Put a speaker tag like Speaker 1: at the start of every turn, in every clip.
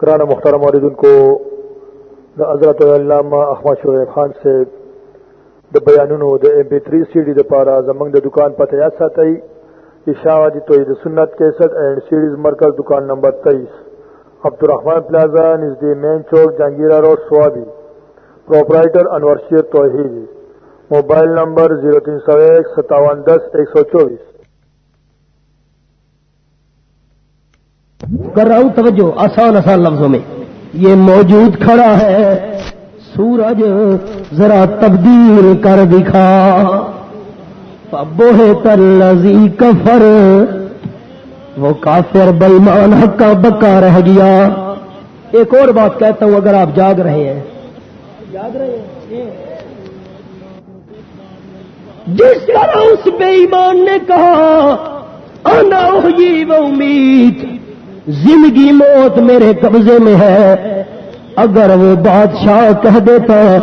Speaker 1: کرانا مختار موردن کو دا حضرت علامہ احمد شعیب خان سے د بیانونو د ایم پی 3 سی ڈی د پارا زمنګ د دکان پته یاد ساتئ اشاعتی توحید سنت 61 اینڈ سیریز مرکز دکان نمبر 23 عبدالرحمن پلازا نزدی مین چوک، Jahangira road, Swabi. Proprietor Anwar Sher Tauheed mobile number 0301 5710 124
Speaker 2: کر رہا ہوں، توجہ، آسان آسان لفظوں میں۔ یہ موجود کھڑا ہے، سورج ذرا تبدیل کر دکھا۔ بوہے تر لذی کفر، وہ کافر بےمان ہکا بکا رہ گیا۔ ایک اور بات کہتا ہوں، اگر آپ جاگ رہے ہیں۔ جاگ رہے ہیں؟ جس طرح اس بے ایمان نے کہا، آنا وہ امید۔ زندگی موت میرے قبضے میں ہے۔ اگر وہ بادشاہ کہہ دیتا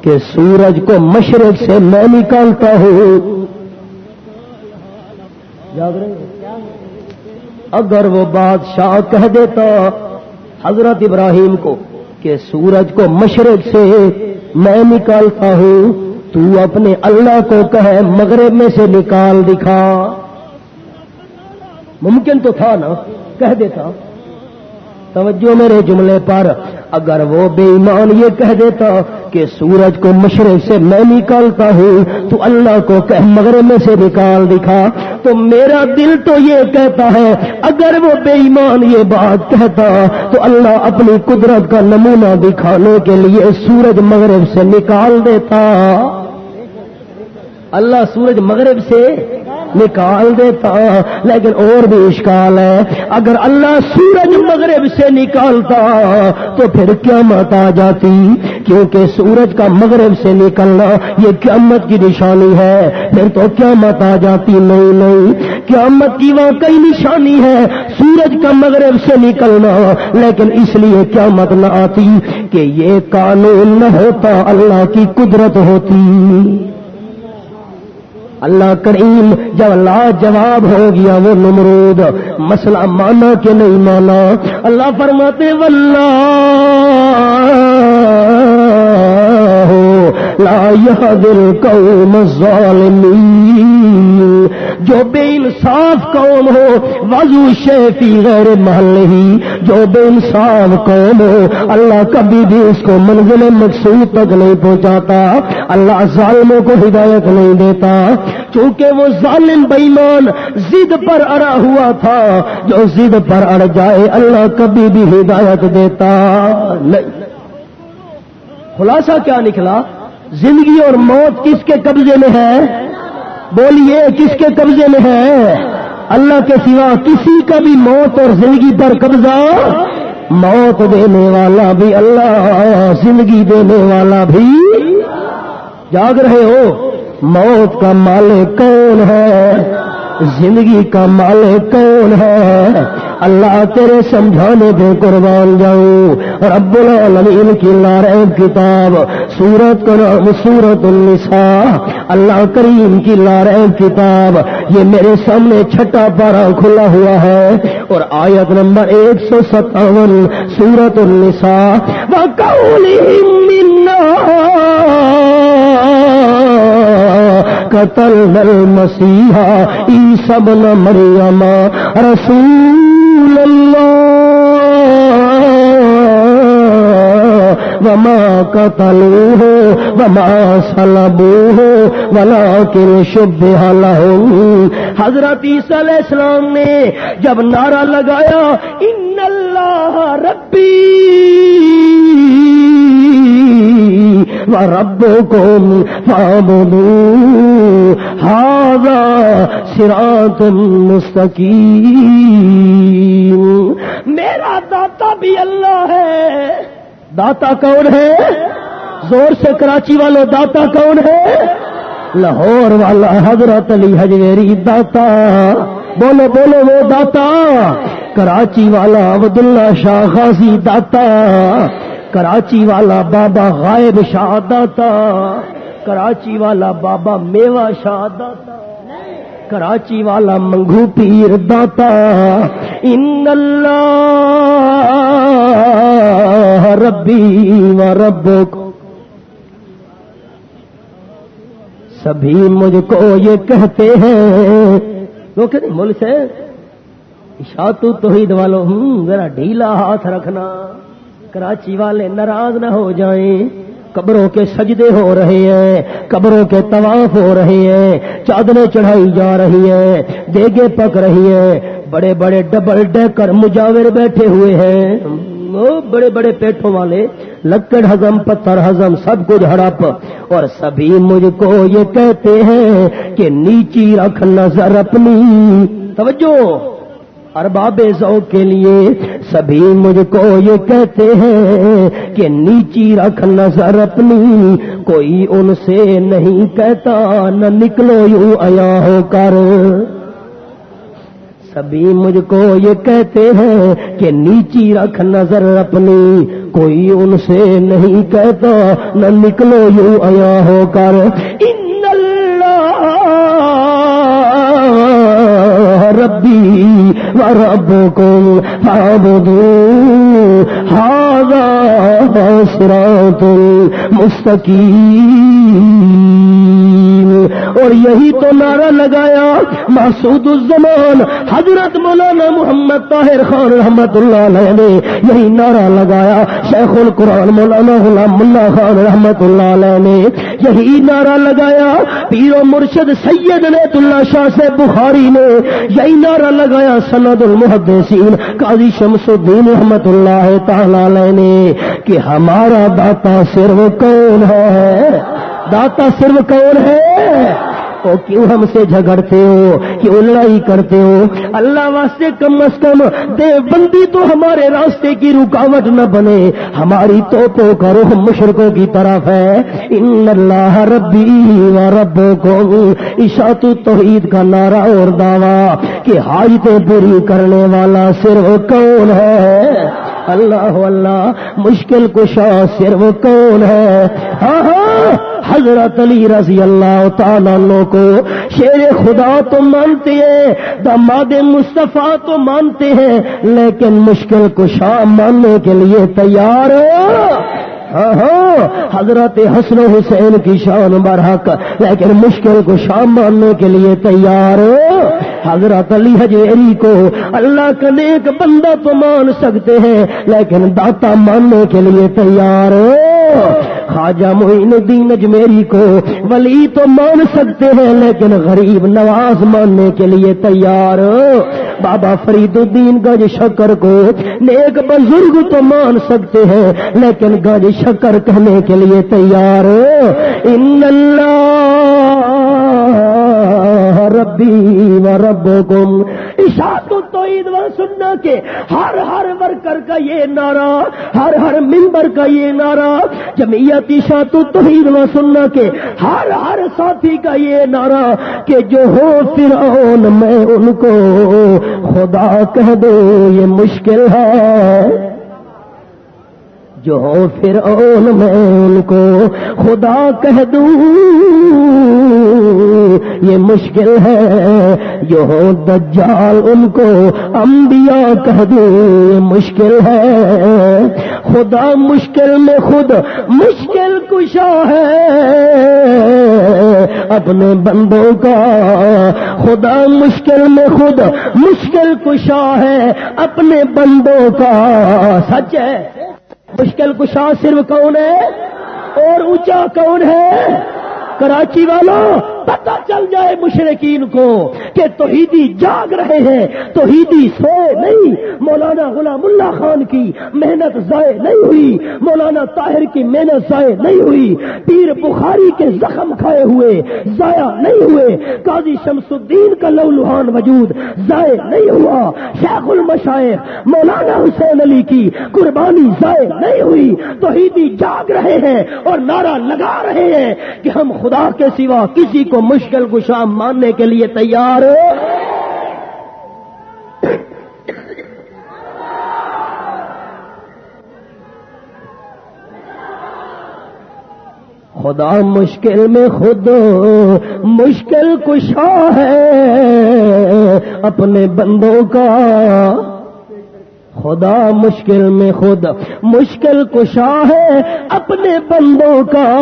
Speaker 2: کہ سورج کو مشرق سے میں نکالتا ہوں۔ اگر وہ بادشاہ کہہ دیتا حضرت ابراہیم کو کہ سورج کو مشرق سے میں نکالتا ہوں، تو اپنے اللہ کو کہے مغرب میں سے نکال دکھا۔ ممکن تو تھا نا؟ کہہ دیتا۔ توجہ میرے جملے پر۔ اگر وہ بے ایمان یہ کہہ دیتا کہ سورج کو مشرق سے میں نکالتا ہوں، تو اللہ کو کہ مغرب میں سے نکال دکھا۔ تو میرا دل تو یہ کہتا ہے، اگر وہ بے ایمان یہ بات کہتا، تو اللہ اپنی قدرت کا نمونہ دکھانے کے لیے سورج مغرب سے نکال دیتا۔ اللہ سورج مغرب سے نکال دیتا لیکن اور بھی اشکال ہے۔ اگر اللہ سورج مغرب سے نکالتا تو پھر قیامت آ جاتی، کیونکہ سورج کا مغرب سے نکلنا یہ قیامت کی نشانی ہے۔ پھر تو قیامت آ جاتی، نہیں نہیں۔ قیامت کی واقعی نشانی ہے سورج کا مغرب سے نکلنا، لیکن اس لیے قیامت نہ آتی کہ یہ قانون نہ ہوتا، اللہ کی قدرت ہوتی۔ اللہ کریم جب اللہ جواب ہو گیا وہ نمرود، مسئلہ مانا کہ نہیں مانا؟ اللہ فرماتے واللہ لا دل کو الظالمین۔ جو بے انصاف قوم ہو، وضو شیفی غیر محل ہی۔ جو بے انصاف قوم ہو، اللہ کبھی بھی اس کو منزل مقصود تک نہیں پہنچاتا۔ اللہ ظالموں کو ہدایت نہیں دیتا۔ چونکہ وہ ظالم بےمان زد پر اڑا ہوا تھا۔ جو زد پر اڑ جائے، اللہ کبھی بھی ہدایت دیتا نہیں۔ خلاصہ کیا نکلا؟ زندگی اور موت کس کے قبضے میں ہے؟ بولیے کس کے قبضے میں ہے؟ اللہ کے سوا کسی کا بھی موت اور زندگی پر قبضہ؟ موت دینے والا بھی اللہ، زندگی دینے والا بھی۔ جاگ رہے ہو، موت کا مالک کون ہے؟ زندگی کا مالک کون ہے؟ اللہ تیرے سمجھانے پہ قربان جاؤں۔ رب العالمین کی لارب کتاب، سورت کا نام سورت النساء۔ اللہ کریم کی لارب کتاب، یہ میرے سامنے چھٹا پارا کھلا ہوا ہے۔ اور آیت نمبر ایک سو ستاون، سورت النساء۔ قتل نل مسیحا ای سب مریم رسول وما قتلوه وما صلبوه ولكن شبه لهم حضرت عیسیٰ علیہ السلام نے جب نعرہ لگایا، ان اللہ ربی رب کو ہاضا سرات مستقیم۔ میرا داتا بھی اللہ ہے۔ داتا کون ہے؟ زور سے کراچی والے داتا کون ہے؟ لاہور والا حضرت علی حجویری داتا۔ بولو بولو وہ داتا۔ کراچی والا عبداللہ شاہ خاصی داتا۔ کراچی والا بابا غائب شاہ داتا۔ کراچی والا بابا میوا شاہ داتا۔ کراچی والا منگو پیر داتا۔ ان اللہ ربی و ربک۔ سبھی مجھ کو یہ کہتے ہیں۔ وہ کہتے ملک سے شاتو توحید والوں ہوں، ذرا ڈھیلا ہاتھ رکھنا۔ کراچی والے ناراض نہ ہو جائیں۔ قبروں کے سجدے ہو رہے ہیں، قبروں کے طواف ہو رہے ہیں، چادریں چڑھائی جا رہی ہیں، دیگے پک رہی ہیں، بڑے بڑے ڈبل ڈیکر مجاور بیٹھے ہوئے ہیں۔ بڑے بڑے پیٹوں والے، لکڑ ہزم پتھر ہزم سب کچھ ہڑپ۔ اور سبھی مجھ کو یہ کہتے ہیں کہ نیچی رکھ نظر اپنی۔ توجہ! ارباب ذوق کے لیے سبھی مجھ کو یہ کہتے ہیں کہ نیچی رکھ نظر اپنی، کوئی ان سے نہیں کہتا، نہ نکلو یوں آیا ہو کر۔ سبھی مجھ کو یہ کہتے ہیں کہ نیچی رکھ نظر اپنی، کوئی ان سے نہیں کہتا، نہ نکلو یوں آیا ہو کر۔ ان اللہ ربی رب کو هذا صراط مستقیم اور یہی تو نعرہ لگایا محسود الزمان، حضرت مولانا محمد طاہر خان رحمت اللہ علیہ نے یہی نعرہ لگایا۔ شیخ القرآن مولانا غلام اللہ خان رحمت اللہ علیہ نے یہی نعرہ لگایا۔ پیر و مرشد سید نیت اللہ شاہ سے بخاری نے یہی نعرہ لگایا۔ سند المحدثین، قاضی شمس الدین رحمت اللہ تعالی علیہ نے کہ ہمارا داتا صرف کون ہے؟ داتا صرف کون ہے؟ او کیوں ہم سے جھگڑتے ہو؟ کیوں لڑائی کرتے ہو؟ اللہ واسطے کم از کم دیو بندی تو ہمارے راستے کی رکاوٹ نہ بنے۔ ہماری تو کا رخ مشرقوں کی طرف ہے۔ ان اللہ ربی و رب کو اشاط توحید کا نعرہ اور دعوی کہ حاجتیں پوری کرنے والا صرف کون ہے؟ اللہ اللہ مشکل کشا صرف کون ہے؟ ہاں ہاں حضرت علی رضی اللہ تعالیٰ کو شیر خدا تو مانتے ہیں دماد مصطفیٰ تو مانتے ہیں، لیکن مشکل کشا ماننے کے لیے تیار ہاں ہاں حضرت حسن حسین کی شان برحق، لیکن مشکل کو شام ماننے کے لیے تیار ہو۔ حضرت علی حجیری کو اللہ کا نیک بندہ تو مان سکتے ہیں، لیکن داتا ماننے کے لیے تیار خواجہ معین الدین اجمیری کو ولی تو مان سکتے ہیں، لیکن غریب نواز ماننے کے لیے تیار بابا فرید الدین گج شکر کو نیک بزرگ تو مان سکتے ہیں، لیکن گج شکر کہنے کے لیے تیار ان اللہ ربی و رب گم اشاعت تو عید و سننا کے ہر ہر ورکر کا یہ نعرہ، ہر ہر ممبر کا یہ نعرہ، جمعیت اشاعت تو و سننا کے ہر ہر ساتھی کا یہ نعرہ کہ جو ہو فرعون، میں ان کو خدا کہہ دو یہ مشکل ہے۔ جو ہو فرعون میں ان کو خدا کہہ دوں، یہ مشکل ہے۔ جو دجال ان کو انبیاء کہہ دوں یہ مشکل ہے۔ خدا مشکل میں خود مشکل کشا ہے۔ اپنے بندوں کا خدا مشکل میں خود مشکل کشا ہے۔ اپنے بندوں کا، سچ ہے۔ مشکل کشا صرف کون ہے اور اونچا کون ہے؟ کراچی والوں پتہ چل جائے مشرقین کو کہ توحیدی جاگ رہے ہیں، توحیدی سوئے نہیں۔ مولانا غلام اللہ خان کی محنت ضائع نہیں ہوئی، مولانا طاہر کی محنت ضائع نہیں ہوئی۔ پیر بخاری کے زخم کھائے ہوئے ضائع نہیں ہوئے۔ قاضی شمس الدین کا لو لوہان وجود ضائع نہیں ہوا۔ شیخ المشائق مولانا حسین علی کی قربانی ضائع نہیں ہوئی۔ توحیدی جاگ رہے ہیں اور نعرہ لگا رہے ہیں کہ ہم خدا کے سوا کسی کو مشکل کشا ماننے کے لیے تیار خدا مشکل میں خود مشکل کشا ہے اپنے بندوں کا۔ خدا مشکل میں خود مشکل کشا ہے اپنے بندوں کا۔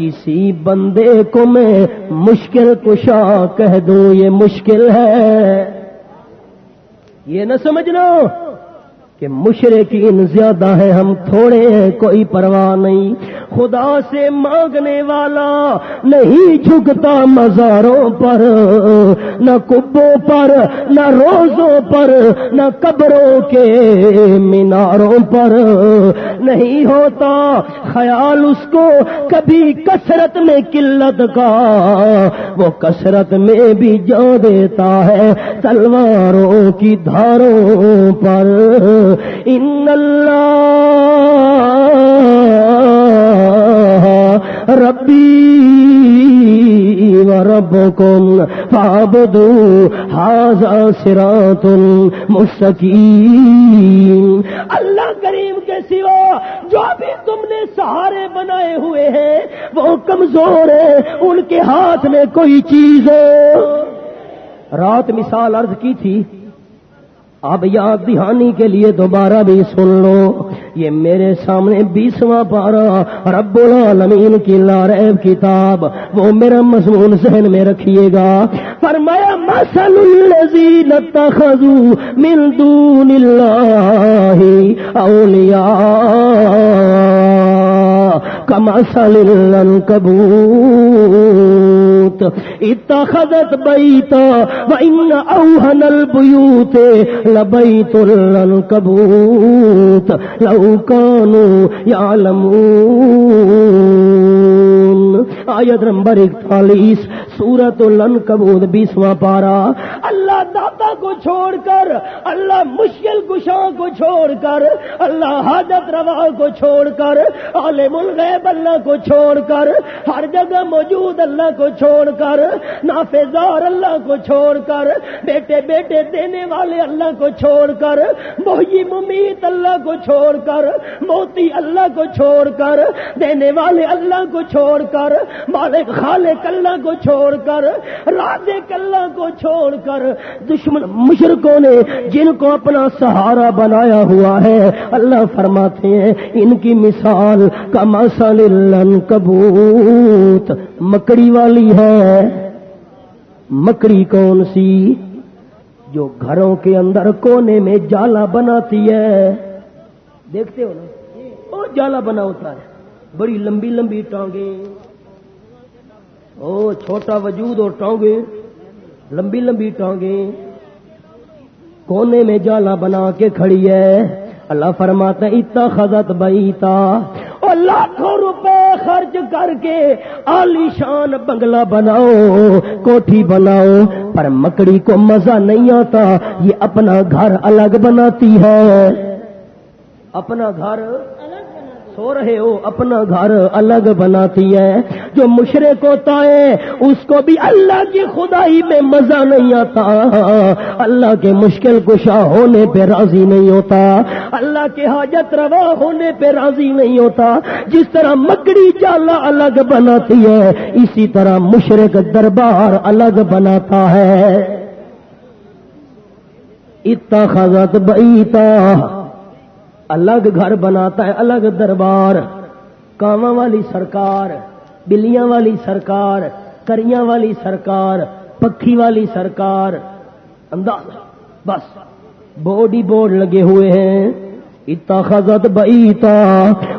Speaker 2: کسی بندے کو میں مشکل کشا کہہ دوں یہ مشکل ہے۔ یہ نہ سمجھنا۔ کہ مشرقین زیادہ ہے، ہم تھوڑے ہیں، کوئی پرواہ نہیں۔ خدا سے مانگنے والا نہیں جھکتا مزاروں پر، نہ کبوں پر، نہ روزوں پر، نہ قبروں کے میناروں پر۔ نہیں ہوتا خیال اس کو، کبھی کثرت میں قلت کا۔ وہ کثرت میں بھی جا دیتا ہے تلواروں کی دھاروں پر۔ ان اللہ ربی و ربکم فعبدو حاضا سرات مستقیم اللہ کریم کے سوا جو بھی تم نے سہارے بنائے ہوئے ہیں، وہ کمزور ہیں، ان کے ہاتھ میں کوئی چیز ہے رات مثال عرض کی تھی اب یاد دہانی کے لیے دوبارہ بھی سن لو۔ یہ میرے سامنے بیسواں پارا رب العالمین کی لارب کتاب، وہ میرا مضمون ذہن میں رکھیے گا۔ فرمایا مسل الذین اتخذوا من دون اللہ اولیاء کمسل العنکبوت اتخذت بیتا وان اوہن البیوت لبیت العنکبوت لو کانوا یعلمون آیت نمبر اکتالیس سورت العنکبوت بیسواں پارا اللہ داتا کو چھوڑ کر اللہ مشکل کشاں کو چھوڑ کر اللہ حاجت روا کو چھوڑ کر عالم الغیب اللہ کو چھوڑ کر ہر جگہ موجود اللہ کو چھوڑ کر نافذار اللہ کو چھوڑ کر بیٹے بیٹے دینے والے اللہ کو چھوڑ کر موہی ممیت اللہ کو چھوڑ کر موتی اللہ کو چھوڑ کر دینے والے اللہ کو چھوڑ کر مالک خالق اللہ کو چھوڑ کر رازق اللہ کو چھوڑ کر، دشمن مشرکوں نے جن کو اپنا سہارا بنایا ہوا ہے، اللہ فرماتے ہیں، ان کی مثال کا مسل کبوت، مکڑی والی ہے۔ مکڑی کون سی؟ جو گھروں کے اندر کونے میں جالا بناتی ہے۔ دیکھتے ہو نا، وہ جالا بنا ہوتا ہے، بڑی لمبی لمبی ٹانگیں۔ او چھوٹا وجود اور ٹانگیں، لمبی لمبی ٹانگیں۔ کونے میں جالا بنا کے کھڑی ہے۔ اللہ فرماتا اتنا خزت بیتا۔ اور لاکھوں روپے خرچ کر کے عالی شان بنگلہ بناؤ، کوٹھی بناؤ۔ پر مکڑی کو مزہ نہیں آتا، یہ اپنا گھر الگ بناتی ہے۔ اپنا گھر سو رہے ہو، اپنا گھر الگ بناتی ہے۔ جو مشرق ہوتا ہے، اس کو بھی اللہ کی خدائی میں مزہ نہیں آتا۔ اللہ کے مشکل کشا ہونے پہ راضی نہیں ہوتا۔ اللہ کے حاجت روا ہونے پہ راضی نہیں ہوتا۔ جس طرح مکڑی جالا الگ بناتی ہے، اسی طرح مشرق دربار الگ بناتا ہے۔ اتنا خزت بیتا۔ الگ گھر بناتا ہے، الگ دربار۔ کاواں والی سرکار، بلیاں والی سرکار، کریاں والی سرکار، پکھی والی سرکار۔ انداز بس۔ بورڈ ہی بورڈ لگے ہوئے ہیں۔ اتخذت بیتا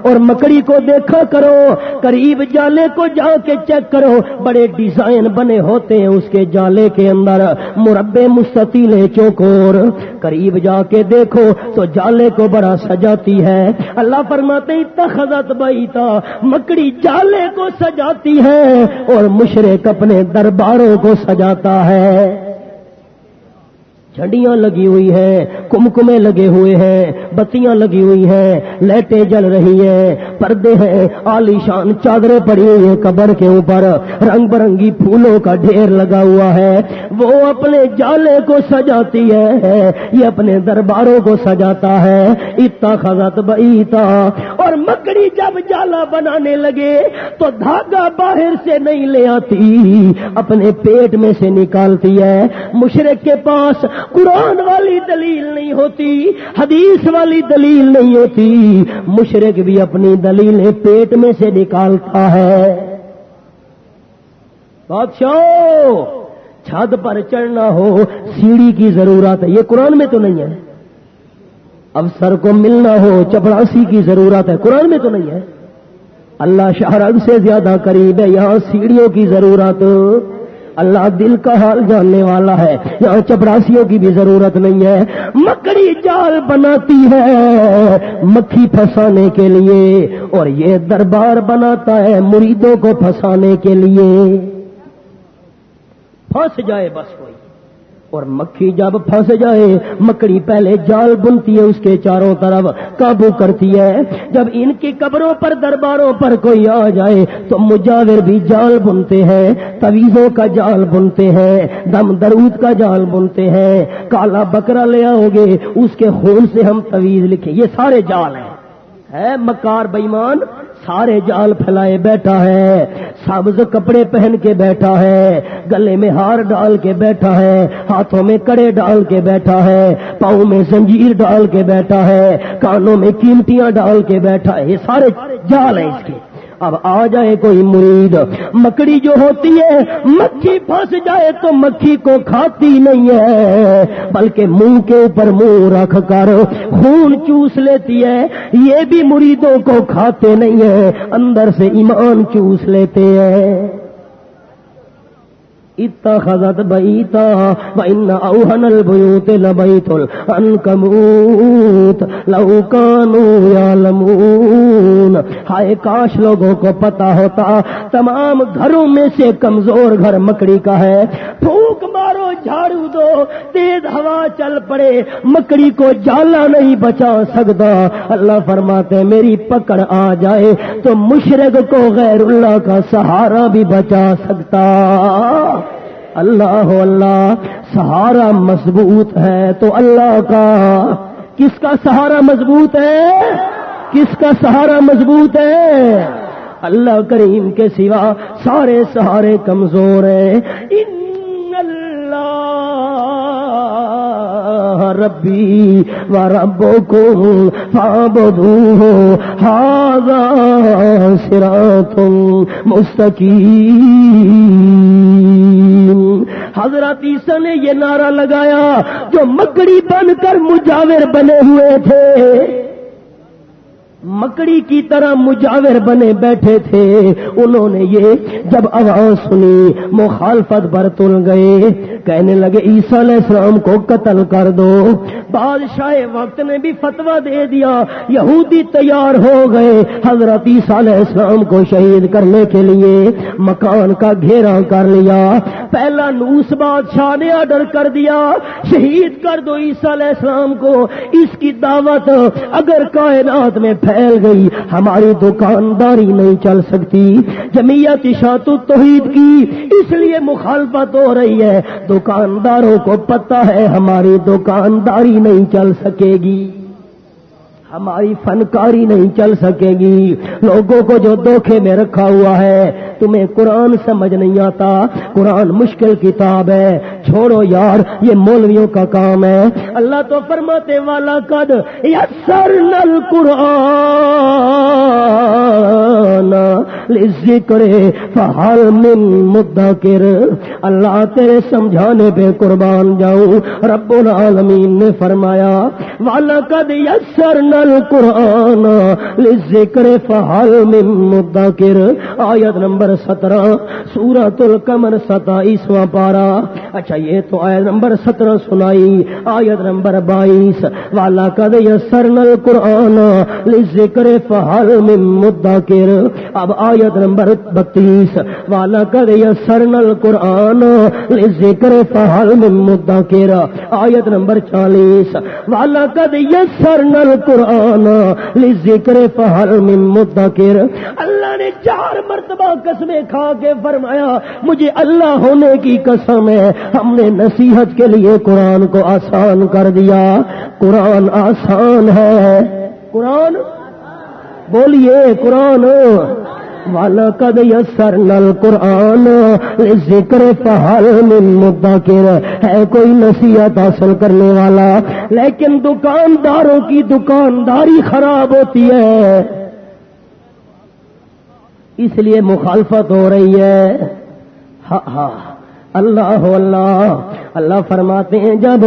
Speaker 2: اور مکڑی کو دیکھا کرو، قریب جالے کو جا کے چیک کرو، بڑے ڈیزائن بنے ہوتے ہیں اس کے جالے کے اندر مربے مستطیلے چوکور۔ قریب جا کے دیکھو تو جالے کو بڑا سجاتی ہے۔ اللہ فرماتے اتخذت بیتا مکڑی جالے کو سجاتی ہے، اور مشرق اپنے درباروں کو سجاتا ہے۔ جھنڈیاں لگی ہوئی ہیں، کمکمے لگے ہوئے ہیں، بتیاں لگی ہوئی ہیں، لائٹیں جل رہی ہیں، پردے ہیں آلی شان چادریں پڑی ہوئی ہیں قبر کے اوپر رنگ برنگی پھولوں کا ڈھیر لگا ہوا ہے۔ وہ اپنے جالے کو سجاتی ہے، یہ اپنے درباروں کو سجاتا ہے۔ اتا خزت بیتا اور مکڑی جب جالا بنانے لگے، تو دھاگا باہر سے نہیں لے آتی، اپنے پیٹ میں سے نکالتی ہے۔ مشرق کے پاس قرآن والی دلیل نہیں ہوتی، حدیث والی دلیل نہیں ہوتی مشرق بھی اپنی دلیلیں پیٹ میں سے نکالتا ہے۔ بادشاہ چھت پر چڑھنا ہو، سیڑھی کی ضرورت ہے، یہ قرآن میں تو نہیں ہے۔ افسر کو ملنا ہو، چپڑاسی کی ضرورت ہے، قرآن میں تو نہیں ہے۔ اللہ شہرگ سے زیادہ قریب ہے، یہاں سیڑھیوں کی ضرورت۔ اللہ دل کا حال جاننے والا ہے۔ یہاں چپراسیوں کی بھی ضرورت نہیں ہے۔ مکڑی جال بناتی ہے مکھی پھنسانے کے لیے اور یہ دربار بناتا ہے مریدوں کو پھنسانے کے لیے۔ پھنس جائے بس کوئی۔ اور مکھی جب پھنس جائے، مکڑی پہلے جال بنتی ہے، اس کے چاروں طرف قابو کرتی ہے۔ جب ان کی قبروں پر، درباروں پر کوئی آ جائے، تو مجاور بھی جال بنتے ہیں تویزوں کا جال بنتے ہیں، دم درود کا جال بنتے ہیں۔ کالا بکرا لے آؤ گے، اس کے خون سے ہم تویز لکھیں۔ یہ سارے جال ہیں۔ ہے مکار بےمان؟ سارے جال پھیلائے بیٹھا ہے، سبز کپڑے پہن کے بیٹھا ہے، گلے میں ہار ڈال کے بیٹھا ہے، ہاتھوں میں کڑے ڈال کے بیٹھا ہے، پاؤں میں زنجیر ڈال کے بیٹھا ہے، کانوں میں قیمتیاں ڈال کے بیٹھا ہے، یہ سارے جال ہیں اس کے۔ اب آ جائے کوئی مرید۔ مکڑی جو ہوتی ہے، مکھی پھنس جائے تو مکھی کو کھاتی نہیں ہے۔ بلکہ منہ کے اوپر منہ رکھ کر خون چوس لیتی ہے۔ یہ بھی مریدوں کو کھاتے نہیں ہے۔ اندر سے ایمان چوس لیتے ہیں۔ اتخذت بیتا وان اوهن البيوت لبيت العنكبوت لو كانوا يعلمون. ہائے کاش لوگوں کو پتا ہوتا، تمام گھروں میں سے کمزور گھر مکڑی کا ہے۔ پھونک مارو، جھاڑو دو، تیز ہوا چل پڑے۔ مکڑی کو جالا نہیں بچا سکتا۔ اللہ فرماتے، میری پکڑ آ جائے تو مشرق کو غیر اللہ کا سہارا بھی بچا سکتا۔ اللہ اللہ، سہارا مضبوط ہے تو اللہ کا۔ کس کا سہارا مضبوط ہے؟ کس کا سہارا مضبوط ہے؟ اللہ کریم کے سوا سارے سہارے کمزور ہیں۔ ان اللہ ربی و ربو کو ہاضا سرا تم حضرت عیسیٰ نے یہ نعرہ لگایا جو مکڑی بن کر مجاور بنے ہوئے تھے۔ مکڑی کی طرح مجاور بنے بیٹھے تھے۔ انہوں نے یہ جب آواز سنی، مخالفت برتن گئے۔ کہنے لگے، عیسیٰ علیہ السلام کو قتل کر دو۔ بادشاہ وقت نے بھی فتوا دے دیا۔ یہودی تیار ہو گئے۔ حضرت عیسیٰ علیہ السلام کو شہید کرنے کے لیے مکان کا گھیرا کر لیا۔ پہلا نوس بادشاہ نے آرڈر کر دیا۔ شہید کر دو عیسیٰ علیہ السلام کو۔ اس کی دعوت اگر کائنات میں پھیل گئی، ہماری دکانداری نہیں چل سکتی۔ جمعیت شاط توحید کی اس لیے مخالفت ہو رہی ہے۔ دکانداروں کو پتا ہے ہماری دکانداری نہیں چل سکے گی۔ ہماری فنکاری نہیں چل سکے گی۔ لوگوں کو جو دھوکے میں رکھا ہوا ہے، تمہیں قرآن سمجھ نہیں آتا۔ قرآن مشکل کتاب ہے۔ چھوڑو یار، یہ مولویوں کا کام ہے۔ اللہ تو فرماتے، والا قد یسر نل قرآن ذکر فحال من مدکر۔ اللہ تیرے سمجھانے پہ قربان جاؤں۔ رب العالمین نے فرمایا، والا قد یسر نل القرآن ذکر فحال من مدکر۔ آیت نمبر سترہ سورت القمر ستائیسواں پارا اچھا یہ تو آیت نمبر سترہ سنائی، آیت نمبر بائیس۔ والا کد یسرن القرآن ذکر فحال من مدکر اب آیت نمبر بتیس۔ والا کر سرنل قرآن ذکر فہل من مدکر آیت نمبر چالیس۔ والا کد سرنل قرآن ذکر فہل من مدکر۔ اللہ نے چار مرتبہ قسمیں کھا کے فرمایا، مجھے اللہ ہونے کی قسم ہے۔ ہم نے نصیحت کے لیے قرآن کو آسان کر دیا۔ قرآن آسان ہے۔ قرآن؟ بولیے، قرآن۔ وَلَقَدْ يَسَّرْنَا الْقُرْآنَ نل قرآن ذکر پہل ہے کوئی نصیحت حاصل کرنے والا؟ لیکن دکانداروں کی دکانداری خراب ہوتی ہے۔ اس لیے مخالفت ہو رہی ہے۔ ہاں ہاں۔ اللہ اللہ۔ اللہ فرماتے ہیں جب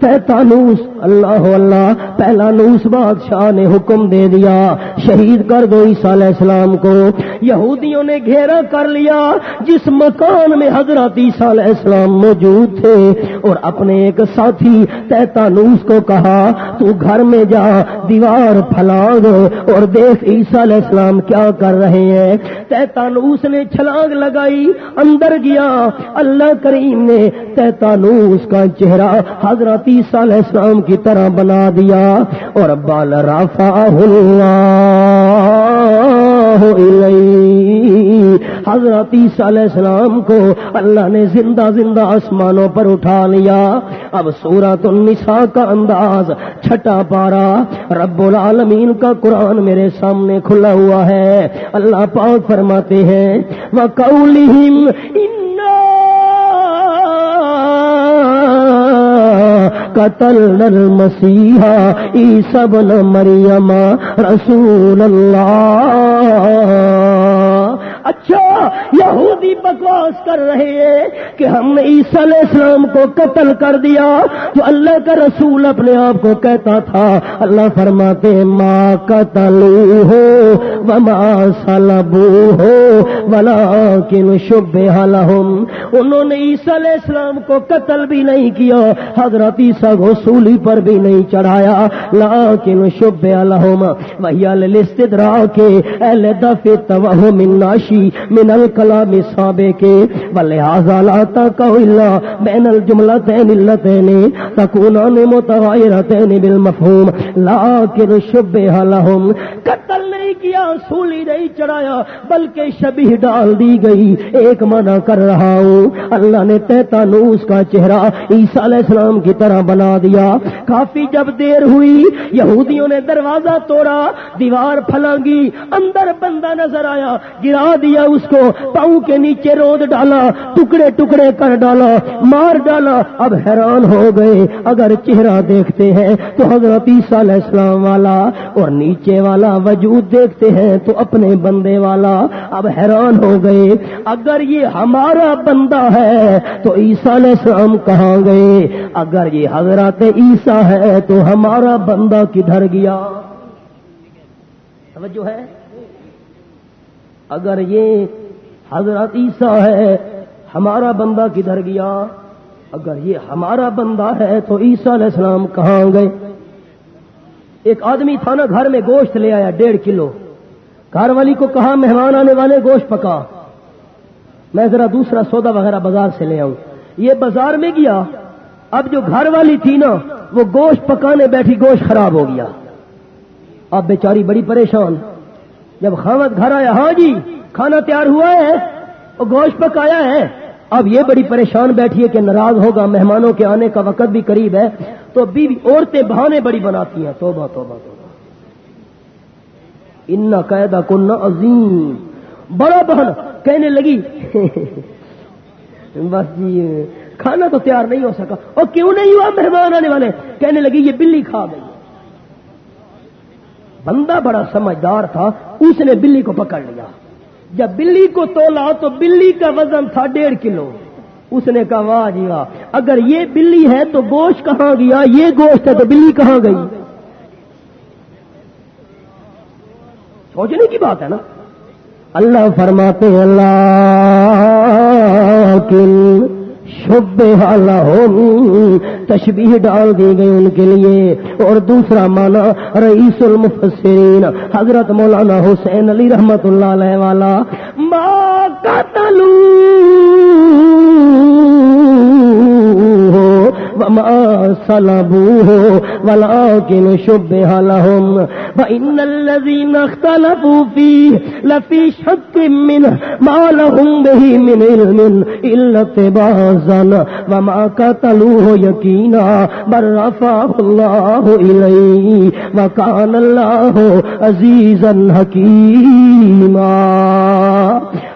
Speaker 2: تینوس اللہ اللہ۔ پہلا نوس بادشاہ نے حکم دے دیا، شہید کر دو عیسیٰ علیہ السلام کو۔ یہودیوں نے گھیرا کر لیا، جس مکان میں حضرت عیسیٰ علیہ السلام موجود تھے۔ اور اپنے ایک ساتھی تینوس کو کہا، تو گھر میں جا، دیوار پھلانگ اور دیکھ عیسیٰ علیہ السلام کیا کر رہے ہیں۔ تینوس نے چھلانگ لگائی، اندر گیا۔ اللہ کریم نے تینوس کا چہرہ حضرت عیسیٰ علیہ السلام کی طرح بنا دیا۔ اور بال رافا حضرت عیسیٰ علیہ السلام کو اللہ نے زندہ زندہ آسمانوں پر اٹھا لیا۔ اب سورت النساء کا انداز چھٹا پارا۔ رب العالمین کا قرآن میرے سامنے کھلا ہوا ہے۔ اللہ پاک فرماتے ہیں وہ قتل نل مسیحا ای سب مریم رسول اللہ اچھا! یہودی بکواس کر رہے ہیں کہ ہم نے عیسی علیہ السلام کو قتل کر دیا جو اللہ کا رسول اپنے آپ کو کہتا تھا۔ اللہ فرماتے ماں قتل ہو وما سلبو ہو ولا کن شب انہوں نے عیسی علیہ السلام کو قتل بھی نہیں کیا، حضرت عیسیٰ کو سولی پر بھی نہیں چڑھایا۔ لاکن شب الحم وہی الاستدرا کے اہل دفع توہ من من الکلام صابے کے ولہذا لا تقو الا بین الجملتین اللتین تکونان متغیرتین بالمفہوم لیکن شبہ لہم، قتل نہیں کیا، سولی نہیں چڑھایا، بلکہ شبیہ ڈال دی گئی، ایک منع کر رہا ہوں۔ اللہ نے تیتانوس کا چہرہ عیسیٰ علیہ السلام کی طرح بنا دیا۔ کافی جب دیر ہوئی، یہودیوں نے دروازہ توڑا، دیوار پھلانگی، اندر بندہ نظر آیا، گرا دیا اس کو پاؤں کے نیچے رود ڈالا، ٹکڑے ٹکڑے کر ڈالا، مار ڈالا۔ اب حیران ہو گئے۔ اگر چہرہ دیکھتے ہیں تو حضرت عیسیٰ علیہ السلام والا اور نیچے والا وجود دیکھتے ہیں تو اپنے بندے والا۔ اب حیران ہو گئے۔ اگر یہ ہمارا بندہ ہے تو عیسیٰ علیہ السلام کہاں گئے؟ اگر یہ حضرت عیسیٰ ہے تو ہمارا بندہ کدھر گیا؟ توجہ ہے؟ اگر یہ حضرت عیسیٰ ہے، ہمارا بندہ کدھر گیا؟ اگر یہ ہمارا بندہ ہے تو عیسیٰ علیہ السلام کہاں گئے؟ ایک آدمی تھا نا گھر میں گوشت لے آیا ڈیڑھ کلو۔ گھر والی کو کہا، مہمان آنے والے، گوشت پکا۔ میں ذرا دوسرا سودا وغیرہ بازار سے لے آؤں۔ یہ بازار میں گیا۔ اب جو گھر والی تھی نا، وہ گوشت پکانے بیٹھی گوشت خراب ہو گیا۔ اب بیچاری بڑی پریشان۔ جب خامد گھر آیا ہاں جی کھانا تیار ہوا ہے اور گوشت پکایا ہے۔ اب یہ بڑی پریشان بیٹھی ہے کہ ناراض ہوگا، مہمانوں کے آنے کا وقت بھی قریب ہے۔ تو بیوی عورتیں بہانے بڑی بناتی ہیں۔ توبہ توبہ توبہ۔ ان قیدا کن عظیم۔ بڑا بہن کہنے لگی۔ بس جی کھانا تو تیار نہیں ہو سکا۔ اور کیوں نہیں ہوا مہمان آنے والے؟ کہنے لگی، یہ بلی کھا گئی۔ بندہ بڑا سمجھدار تھا، اس نے بلی کو پکڑ لیا۔ جب بلی کو تولا تو بلی کا وزن تھا ڈیڑھ کلو۔ اس نے کہا، واہ جی واہ، اگر یہ بلی ہے تو گوشت کہاں گیا؟ یہ گوشت ہے تو بلی کہاں گئی؟ سوچنے کی بات ہے نا۔ اللہ فرماتے اللہ کل شب حالا تشبیح ڈال دی گئی ان کے لیے۔ اور دوسرا مانا رئیس المفسرین حضرت مولانا حسین علی رحمت اللہ علیہ والا ماں قتلو وما صلبوه ولكن شبه لهم فإن الذين اختلفوا فيه لفي شك منه ما لهم به من علم إلا اتباعا وما قتلوه يكينا بل رفعه الله إليه وكان الله عزيزا حكيما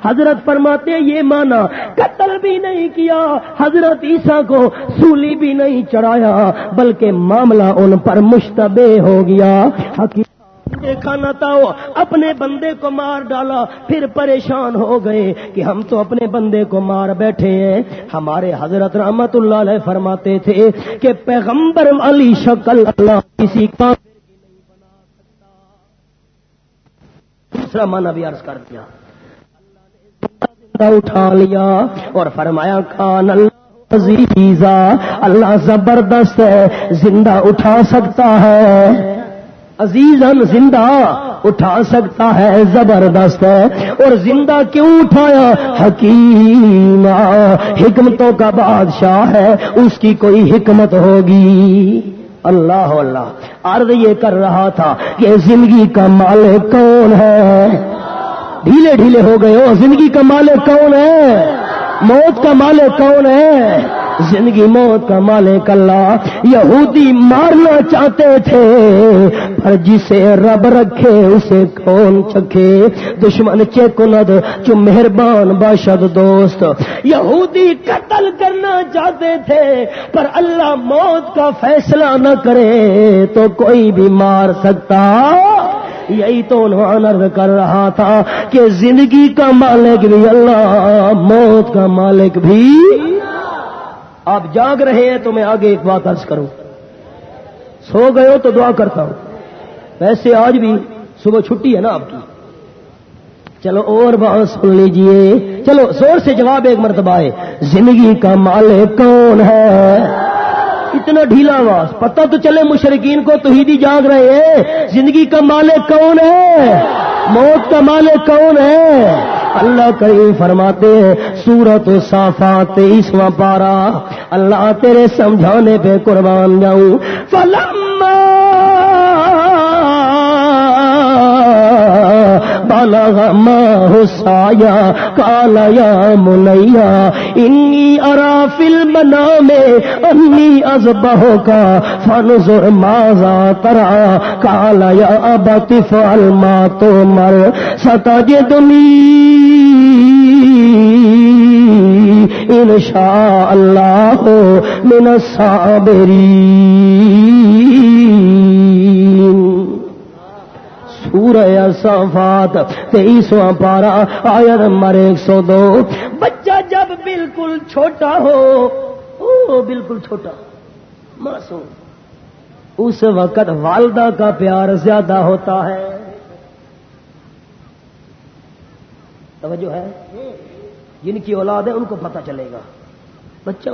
Speaker 2: حضرت فرماتے یہ مانا قتل بھی نہیں کیا، حضرت عیسیٰ کو سولی بھی نہیں چڑھایا بلکہ معاملہ ان پر مشتبہ ہو گیا۔ حقیقت دیکھا نہ تھا اپنے بندے کو مار ڈالا، پھر پریشان ہو گئے کہ ہم تو اپنے بندے کو مار بیٹھے ہیں۔ ہمارے حضرت رحمت اللہ علیہ فرماتے تھے کہ پیغمبر علی شکل اللہ کسی کا دوسرا مانا بھی عرض کر دیا۔ اٹھا لیا اور فرمایا، کان عزیزا اللہ زبردست ہے، زندہ اٹھا سکتا ہے۔ عزیز زندہ اٹھا سکتا ہے، زبردست ہے۔ اور زندہ کیوں اٹھایا؟ حکیم حکمتوں کا بادشاہ ہے، اس کی کوئی حکمت ہوگی۔ اللہ اللہ، عرض یہ کر رہا تھا کہ زندگی کا مالک کون ہے؟ ڈھیلے ڈھیلے ہو گئے ہو، زندگی کا مالک کون ہے؟ موت کا مالک کون ہے؟ زندگی موت کا مالک اللہ۔ یہودی مارنا چاہتے تھے، پر جسے رب رکھے اسے کون چکھے؟ دشمن چیکند، جو مہربان باشد دوست۔ یہودی قتل کرنا چاہتے تھے، پر اللہ موت کا فیصلہ نہ کرے تو کوئی بھی مار سکتا۔ یہی تو عرض کر رہا تھا کہ زندگی کا مالک بھی اللہ، موت کا مالک بھی آپ جاگ رہے ہیں تو میں آگے ایک بات عرض کروں۔ سو گئے ہو تو دعا کرتا ہوں۔ ویسے آج بھی صبح چھٹی ہے نا آپ کی۔ چلو اور بات سن لیجیے۔ چلو زور سے جواب ایک مرتبہ ہے زندگی کا مالک کون ہے؟ اتنا ڈھیلا آواز؟ پتہ تو چلے مشرقین کو تو ہی جاگ رہے ہیں۔ زندگی کا مالک کون ہے؟ موت کا مالک کون ہے؟ اللہ کریم فرماتے ہیں سورت صافات تیسواں پارا اللہ تیرے سمجھانے پہ قربان جاؤں۔ فلما بلغ ما سایا کالا یا منیا انی ارا فل بنا میں انی از بہو کا فن مازا ترا کالا یا اب تفعل ما تو مر ستجدنی ان شاء اللہ من الصابرین. سورہ صفات تیسواں پارا آیا نمبر ایک سو دو۔ بچہ جب بالکل چھوٹا ہو، او بالکل چھوٹا، معصوم، اس وقت والدہ کا پیار زیادہ ہوتا ہے۔ توجہ ہے؟ جن کی اولاد ہے، ان کو پتہ چلے گا۔ بچہ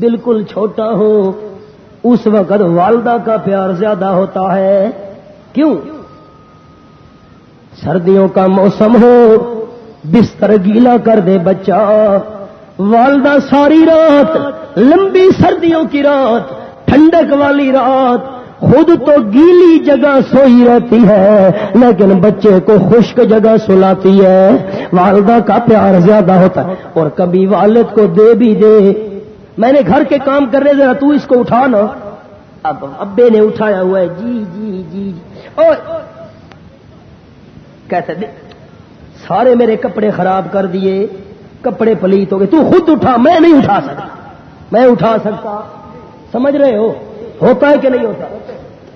Speaker 2: بالکل چھوٹا ہو، اس وقت والدہ کا پیار زیادہ ہوتا ہے۔ کیوں؟ سردیوں کا موسم ہو، بستر گیلا کر دے بچہ۔ والدہ ساری رات، لمبی سردیوں کی رات، ٹھنڈک والی رات۔ خود تو گیلی جگہ سوئی رہتی ہے، لیکن بچے کو خشک جگہ سلاتی ہے۔ والدہ کا پیار زیادہ ہوتا ہے۔ اور کبھی والد کو دے بھی دے۔ میں نے گھر کے کام کر رہے، ذرا تو اس کو اٹھانا اب ابے نے اٹھایا ہوا ہے۔ جی جی جی۔ اور کیسے دے، سارے میرے کپڑے خراب کر دیے، کپڑے پلیت ہو گئے، تو خود اٹھا، میں نہیں اٹھا سکتا، میں اٹھا سکتا، سمجھ رہے ہو، ہوتا ہے کہ نہیں ہوتا؟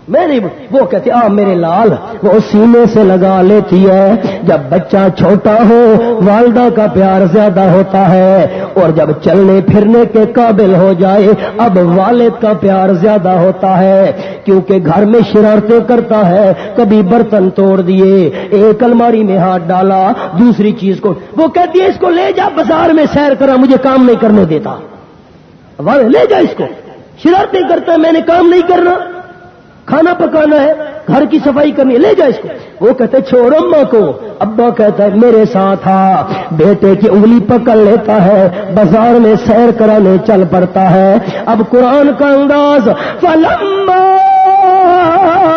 Speaker 2: میں نہیں، وہ کہتے آ میرے لال، وہ سینے سے لگا لیتی ہے، جب بچہ چھوٹا ہو، والدہ کا پیار زیادہ ہوتا ہے، اور جب چلنے پھرنے کے قابل ہو جائے، اب والد کا پیار زیادہ ہوتا ہے کیونکہ گھر میں شرارتیں کرتا ہے، کبھی برتن توڑ دیے، ایک الماری میں ہاتھ ڈالا، دوسری چیز کو، وہ کہتی ہے، اس کو لے جا، بازار میں سیر کرا، مجھے کام نہیں کرنے دیتا۔ لے جا اس کو۔ شرارتیں کرتا ہے، میں نے کام نہیں کرنا۔ کھانا پکانا ہے، گھر کی صفائی کرنی لے جا اس کو۔ وہ کہتے چھوڑ اما کو۔ ابا کہتا ہے، میرے ساتھ آ۔ بیٹے کی انگلی پکڑ لیتا ہے، بازار میں سیر کرانے چل پڑتا ہے۔ اب قرآن کا انداز، فلما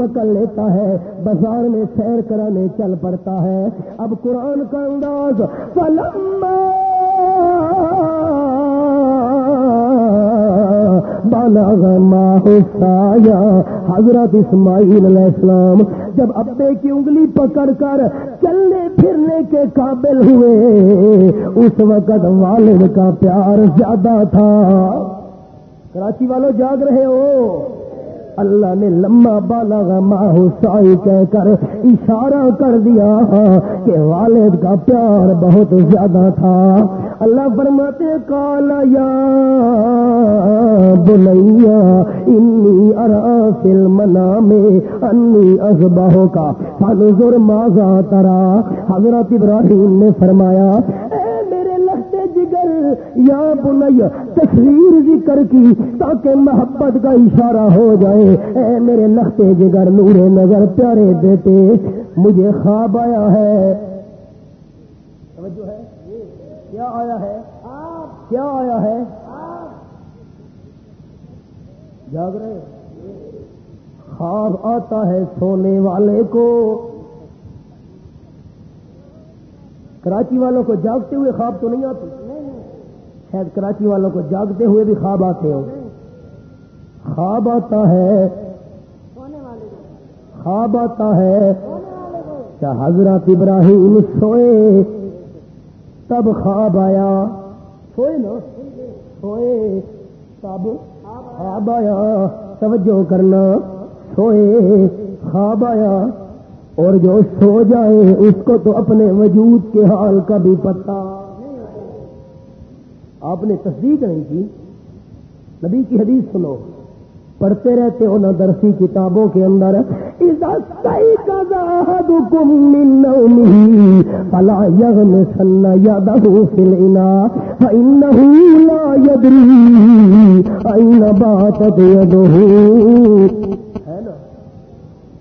Speaker 2: پکڑ لیتا ہے، بازار میں سیر کرانے چل پڑتا ہے۔ اب قرآن کا انداز پلمبا بالا ماہیا حضرت اسماعیل علیہ السلام جب ابے کی انگلی پکڑ کر چلنے پھرنے کے قابل ہوئے، اس وقت والد کا پیار زیادہ تھا۔ کراچی والوں جاگ رہے ہو۔ اللہ نے لمبا بالا ماہو سائی کہہ کر اشارہ کر دیا کہ والد کا پیار بہت زیادہ تھا۔ اللہ فرماتے کالا یا بلیا انی ارا فلم میں انی ازبہ کا فنظر ماضا ترا؟ حضرت ابراہیم نے فرمایا یا بنیا تصویر ذکر کی تاکہ محبت کا اشارہ ہو جائے۔ اے میرے لختے جگر نورے نظر، پیارے بیٹے، مجھے خواب آیا ہے۔ کیا آیا ہے؟ کیا آیا ہے؟ جاگ رہے؟ خواب آتا ہے سونے والے کو۔ کراچی والوں کو جاگتے ہوئے خواب تو نہیں آتے شاید کراچی والوں کو جاگتے ہوئے بھی خواب آتے ہو خواب آتا ہے۔ خواب آتا ہے۔ کیا حضرت ابراہیم سوئے؟ تب خواب آیا۔ سوئے نا؟ سوئے۔ تب خواب آیا۔ توجہ کرنا۔ سوئے۔ خواب آیا۔ اور جو سو جائے، اس کو تو اپنے وجود کے حال کا بھی پتا آپ نے تصدیق نہیں کی۔ نبی کی حدیث سنو۔ پڑھتے رہتے ہو نہ درسی کتابوں کے اندر۔ فلا یغم سن یاد فلنا لا این بات ہے نا؟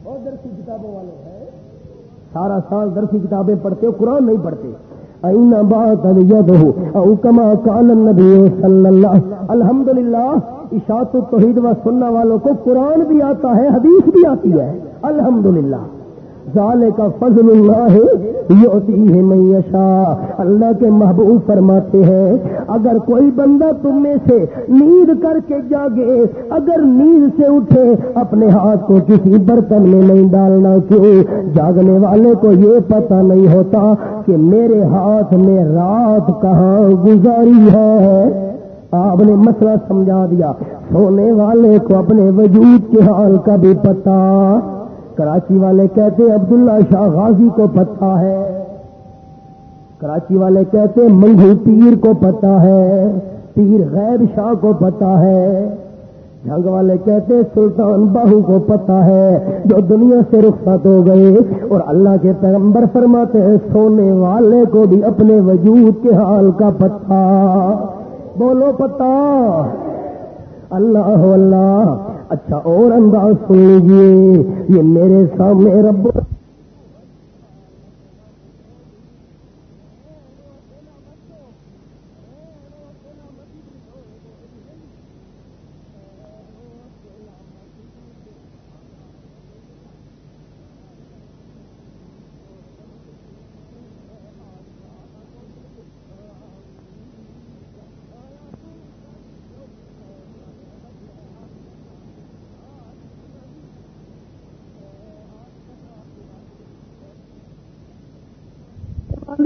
Speaker 2: اور درسی کتابوں والے ہیں۔ سارا سال درسی کتابیں پڑھتے ہو، قرآن نہیں پڑھتے۔ این بات ہو او کما کال نبی صلی اللہ الحمد للہ اشاعت توحید و سننا والوں کو قرآن بھی آتا ہے، حدیث بھی آتی ہے۔ الحمد للہ ظال کا فضل اللہ ہے میں یشا اللہ کے محبوب فرماتے ہیں، اگر کوئی بندہ تم میں سے نیند کر کے جاگے، اگر نیند سے اٹھے، اپنے ہاتھ کو کسی برتن میں نہیں ڈالنا کیوں جاگنے والے کو یہ پتہ نہیں ہوتا کہ میرے ہاتھ میں رات کہاں گزاری ہے۔ آپ نے مسئلہ سمجھا دیا، سونے والے کو اپنے وجود کے حال کا بھی پتا کراچی والے کہتے عبداللہ شاہ غازی کو پتا ہے۔ کراچی والے کہتے منگو پیر کو پتا ہے۔ پیر غیر شاہ کو پتا ہے۔ جھنگ والے کہتے سلطان باہو کو پتا ہے۔ جو دنیا سے رخصت ہو گئے اور اللہ کے پیغمبر فرماتے ہیں سونے والے کو بھی اپنے وجود کے حال کا پتا بولو پتا اللہ اللہ۔ اچھا اور انداز سن لیجیے یہ میرے سامنے رب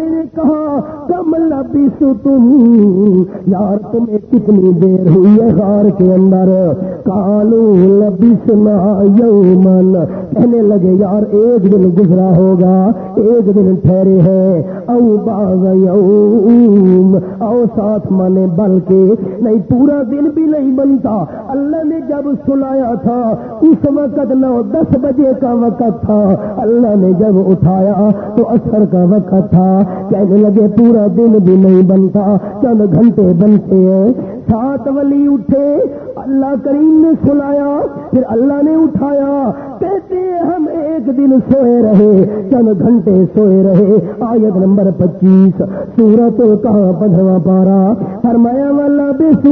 Speaker 2: نے کہا، کم لبیس تم یار، تمہیں کتنی دیر ہوئی ہے غار کے اندر؟ کالو لبیس نہ یومن۔ کہنے لگے، یار، ایک دن گزرا ہوگا، ایک دن ٹھہرے ہیں او باغ یوم۔ او ساتھ مانے، بلکہ نہیں، پورا دن بھی نہیں بنتا۔ اللہ نے جب سلایا تھا، اس وقت نو دس بجے کا وقت تھا۔ اللہ نے جب اٹھایا تو اثر کا وقت تھا۔ کہنے لگے پورا دن بھی نہیں بنتا چند گھنٹے بنتے ہیں۔ سات ولی اٹھے، اللہ کریم نے سلایا، پھر اللہ نے اٹھایا۔ کہتے ہم ایک دن سوئے رہے، چند گھنٹے سوئے رہے۔ آیت نمبر پچیس، سورت کہاں پندرہ پارا۔ فرمایا والا بیسو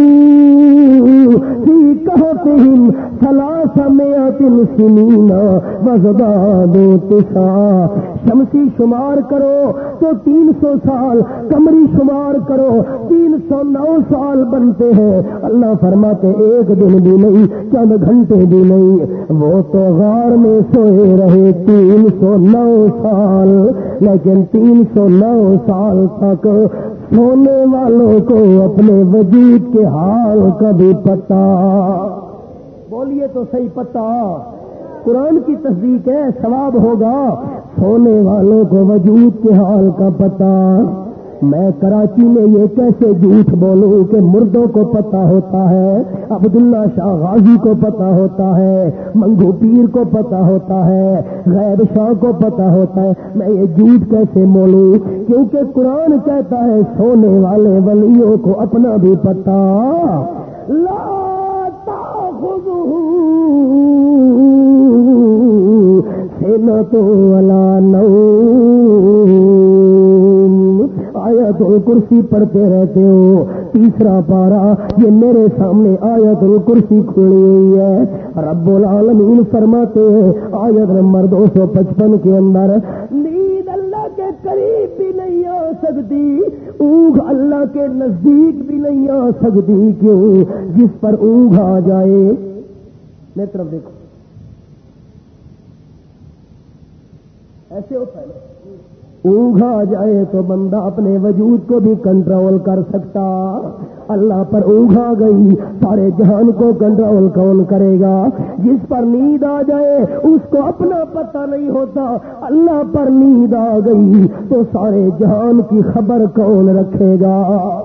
Speaker 2: کہتے ہم سلاس میں تم سنینا وزبا دو تسا شمسی شمار کرو تو تین سو سال کمری شمار کرو، تین سو نو سال بنتے ہیں۔ اللہ فرماتے ایک دن بھی نہیں، چند گھنٹے بھی نہیں۔ وہ تو غار میں سوئے رہے، تین سو نو سال۔ لیکن تین سو نو سال تک سونے والوں کو اپنے وجود کے حال کا بھی پتا بولیے تو صحیح پتا قرآن کی تصدیق ہے، ثواب ہوگا۔ سونے والوں کو وجود کے حال کا پتا میں کراچی میں یہ کیسے جھوٹ بولوں کہ مردوں کو پتا ہوتا ہے، عبداللہ شاہ غازی کو پتا ہوتا ہے، منگو پیر کو پتا ہوتا ہے غیر شاہ کو پتا ہوتا ہے۔ میں یہ جھوٹ کیسے بولوں؟ کیونکہ قرآن کہتا ہے، سونے والے ولیوں کو اپنا بھی پتا لا سینا تو والا نو آیت الکرسی پڑھتے رہتے ہو۔ تیسرا پارا، یہ میرے سامنے آیت الکرسی کھولی ہوئی ہے۔ رب العالمین فرماتے ہیں، آیت نمبر دو سو پچپن کے اندر، نیند اللہ کے قریب بھی نہیں آ سکتی، اونگ اللہ کے نزدیک بھی نہیں آ سکتی۔ کیوں؟ جس پر اونگ آ جائے۔ میری طرف دیکھو۔ ایسے ہوتا ہے اونگا جائے تو بندہ اپنے وجود کو بھی کنٹرول کر سکتا۔ اللہ پر اونگا گئی، سارے جہان کو کنٹرول کون کرے گا؟ جس پر نیند آ جائے، اس کو اپنا پتہ نہیں ہوتا۔ اللہ پر نیند آ گئی، تو سارے جہان کی خبر کون رکھے گا؟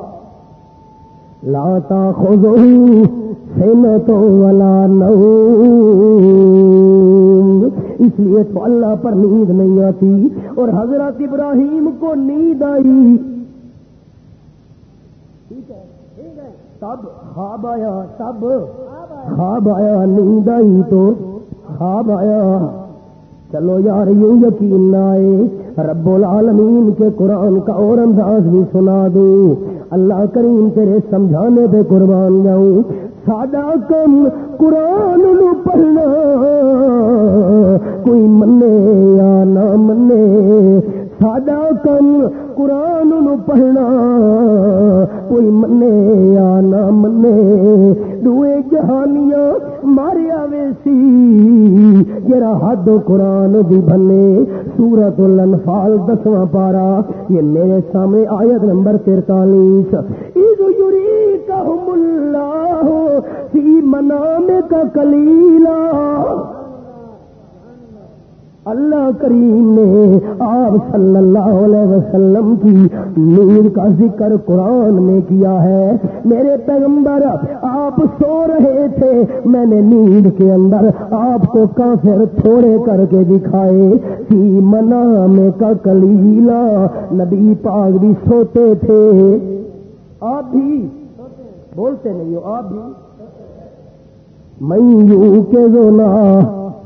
Speaker 2: لاتا خوزوئی تو والا نو اس لیے تو اللہ پر نیند نہیں آتی اور حضرت ابراہیم کو نیند آئی۔ تب خواب آیا، تب خواب آیا، نیند آئی تو خواب آیا۔ چلو یار، یوں یقین نہ آئے۔ رب العالمین کے قرآن کا اور انداز بھی سنا دوں۔ اللہ کریم تیرے سمجھانے پہ قربان جاؤں۔ ساڈا کم قرآن نو پڑھنا کوئی منے یا نہ منے ساڈا کم قرآن نو پڑھنا، کوئی منے یا نہ منے دوے جہانیاں ماریا ویسی جرا حد قرآن دی بھنے سورت الانفال دسواں پارا، یہ میرے سامنے آیت نمبر ترتالیس۔ اللہ فی منام کا کلیلا اللہ کریم نے آپ صلی اللہ علیہ وسلم کی نیند کا ذکر قرآن میں کیا ہے۔ میرے پیغمبر، آپ سو رہے تھے، میں نے نیند کے اندر آپ کو کافر تھوڑے کر کے دکھائے۔ کہ منا میں کا کلیلا نبی پاک بھی سوتے تھے۔ آپ بھی بولتے نہیں ہو، آپ بھی۔ میں یوں کے زونا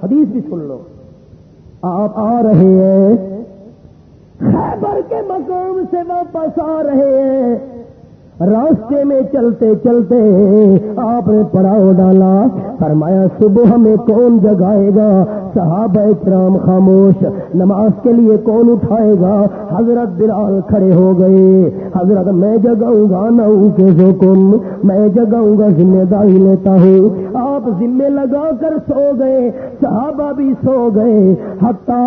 Speaker 2: حدیث بھی سن لو۔ آپ آ رہے ہیں۔ خیبر کے مقام سے واپس آ رہے ہیں۔ راستے میں چلتے چلتے آپ نے پڑاؤ ڈالا۔ فرمایا، صبح ہمیں کون جگائے گا؟ صحابہ کرام خاموش، نماز کے لیے کون اٹھائے گا؟ حضرت بلال کھڑے ہو گئے۔ حضرت، میں جگاؤں گا نہ کے حکم میں جگاؤں گا ذمہ داری لیتا ہوں۔ آپ ذمہ لگا کر سو گئے، صحابہ بھی سو گئے۔ ہتا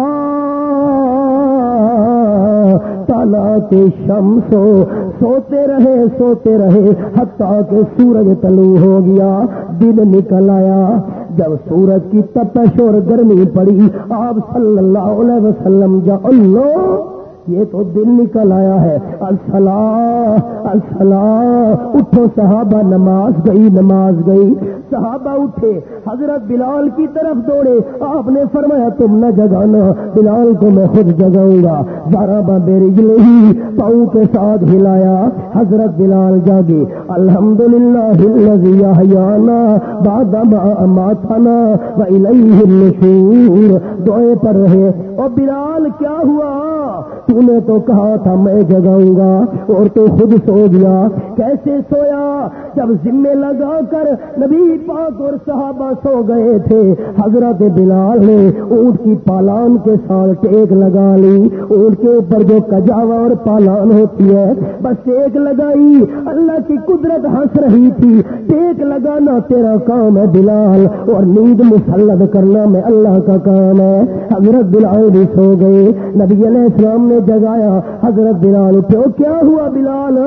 Speaker 2: تالا کے شم سو سوتے رہے سوتے رہے، حتیٰ کہ سورج تلو ہو گیا، دن نکل آیا۔ جب سورج کی تپش اور گرمی پڑی، آپ صلی اللہ علیہ وسلم جا اللہ یہ تو دل نکل آیا ہے۔ السلام السلام اٹھو صحابہ نماز گئی نماز گئی۔ صحابہ اٹھے، حضرت بلال کی طرف دوڑے۔ آپ نے فرمایا، تم نہ جگانا، بلال کو میں خود جگاؤں گا۔ بارہ بیری ہی پاؤں کے ساتھ ہلایا۔ حضرت بلال جاگے۔ الحمد للہ باد ماتھانا دعائیں پر رہے۔ اور بلال، کیا ہوا؟ تو نے تو کہا تھا میں جگاؤں گا اور تو خود سو گیا۔ کیسے سویا؟ جب ذمے لگا کر نبی پاک اور صحابہ سو گئے تھے، حضرت بلال نے اونٹ کی پالان کے ساتھ ٹیک لگا لی۔ اونٹ کے اوپر جو کجاوا اور پالان ہوتی ہے، بس ٹیک لگائی۔ اللہ کی قدرت ہنس رہی تھی۔ ٹیک لگانا تیرا کام ہے بلال، اور نیند مسلط کرنا میں اللہ کا کام ہے۔ حضرت بلال بھی سو گئے۔ نبی علیہ السلام نے جگایا، حضرت بلال اٹھو کیا ہوا بلال؟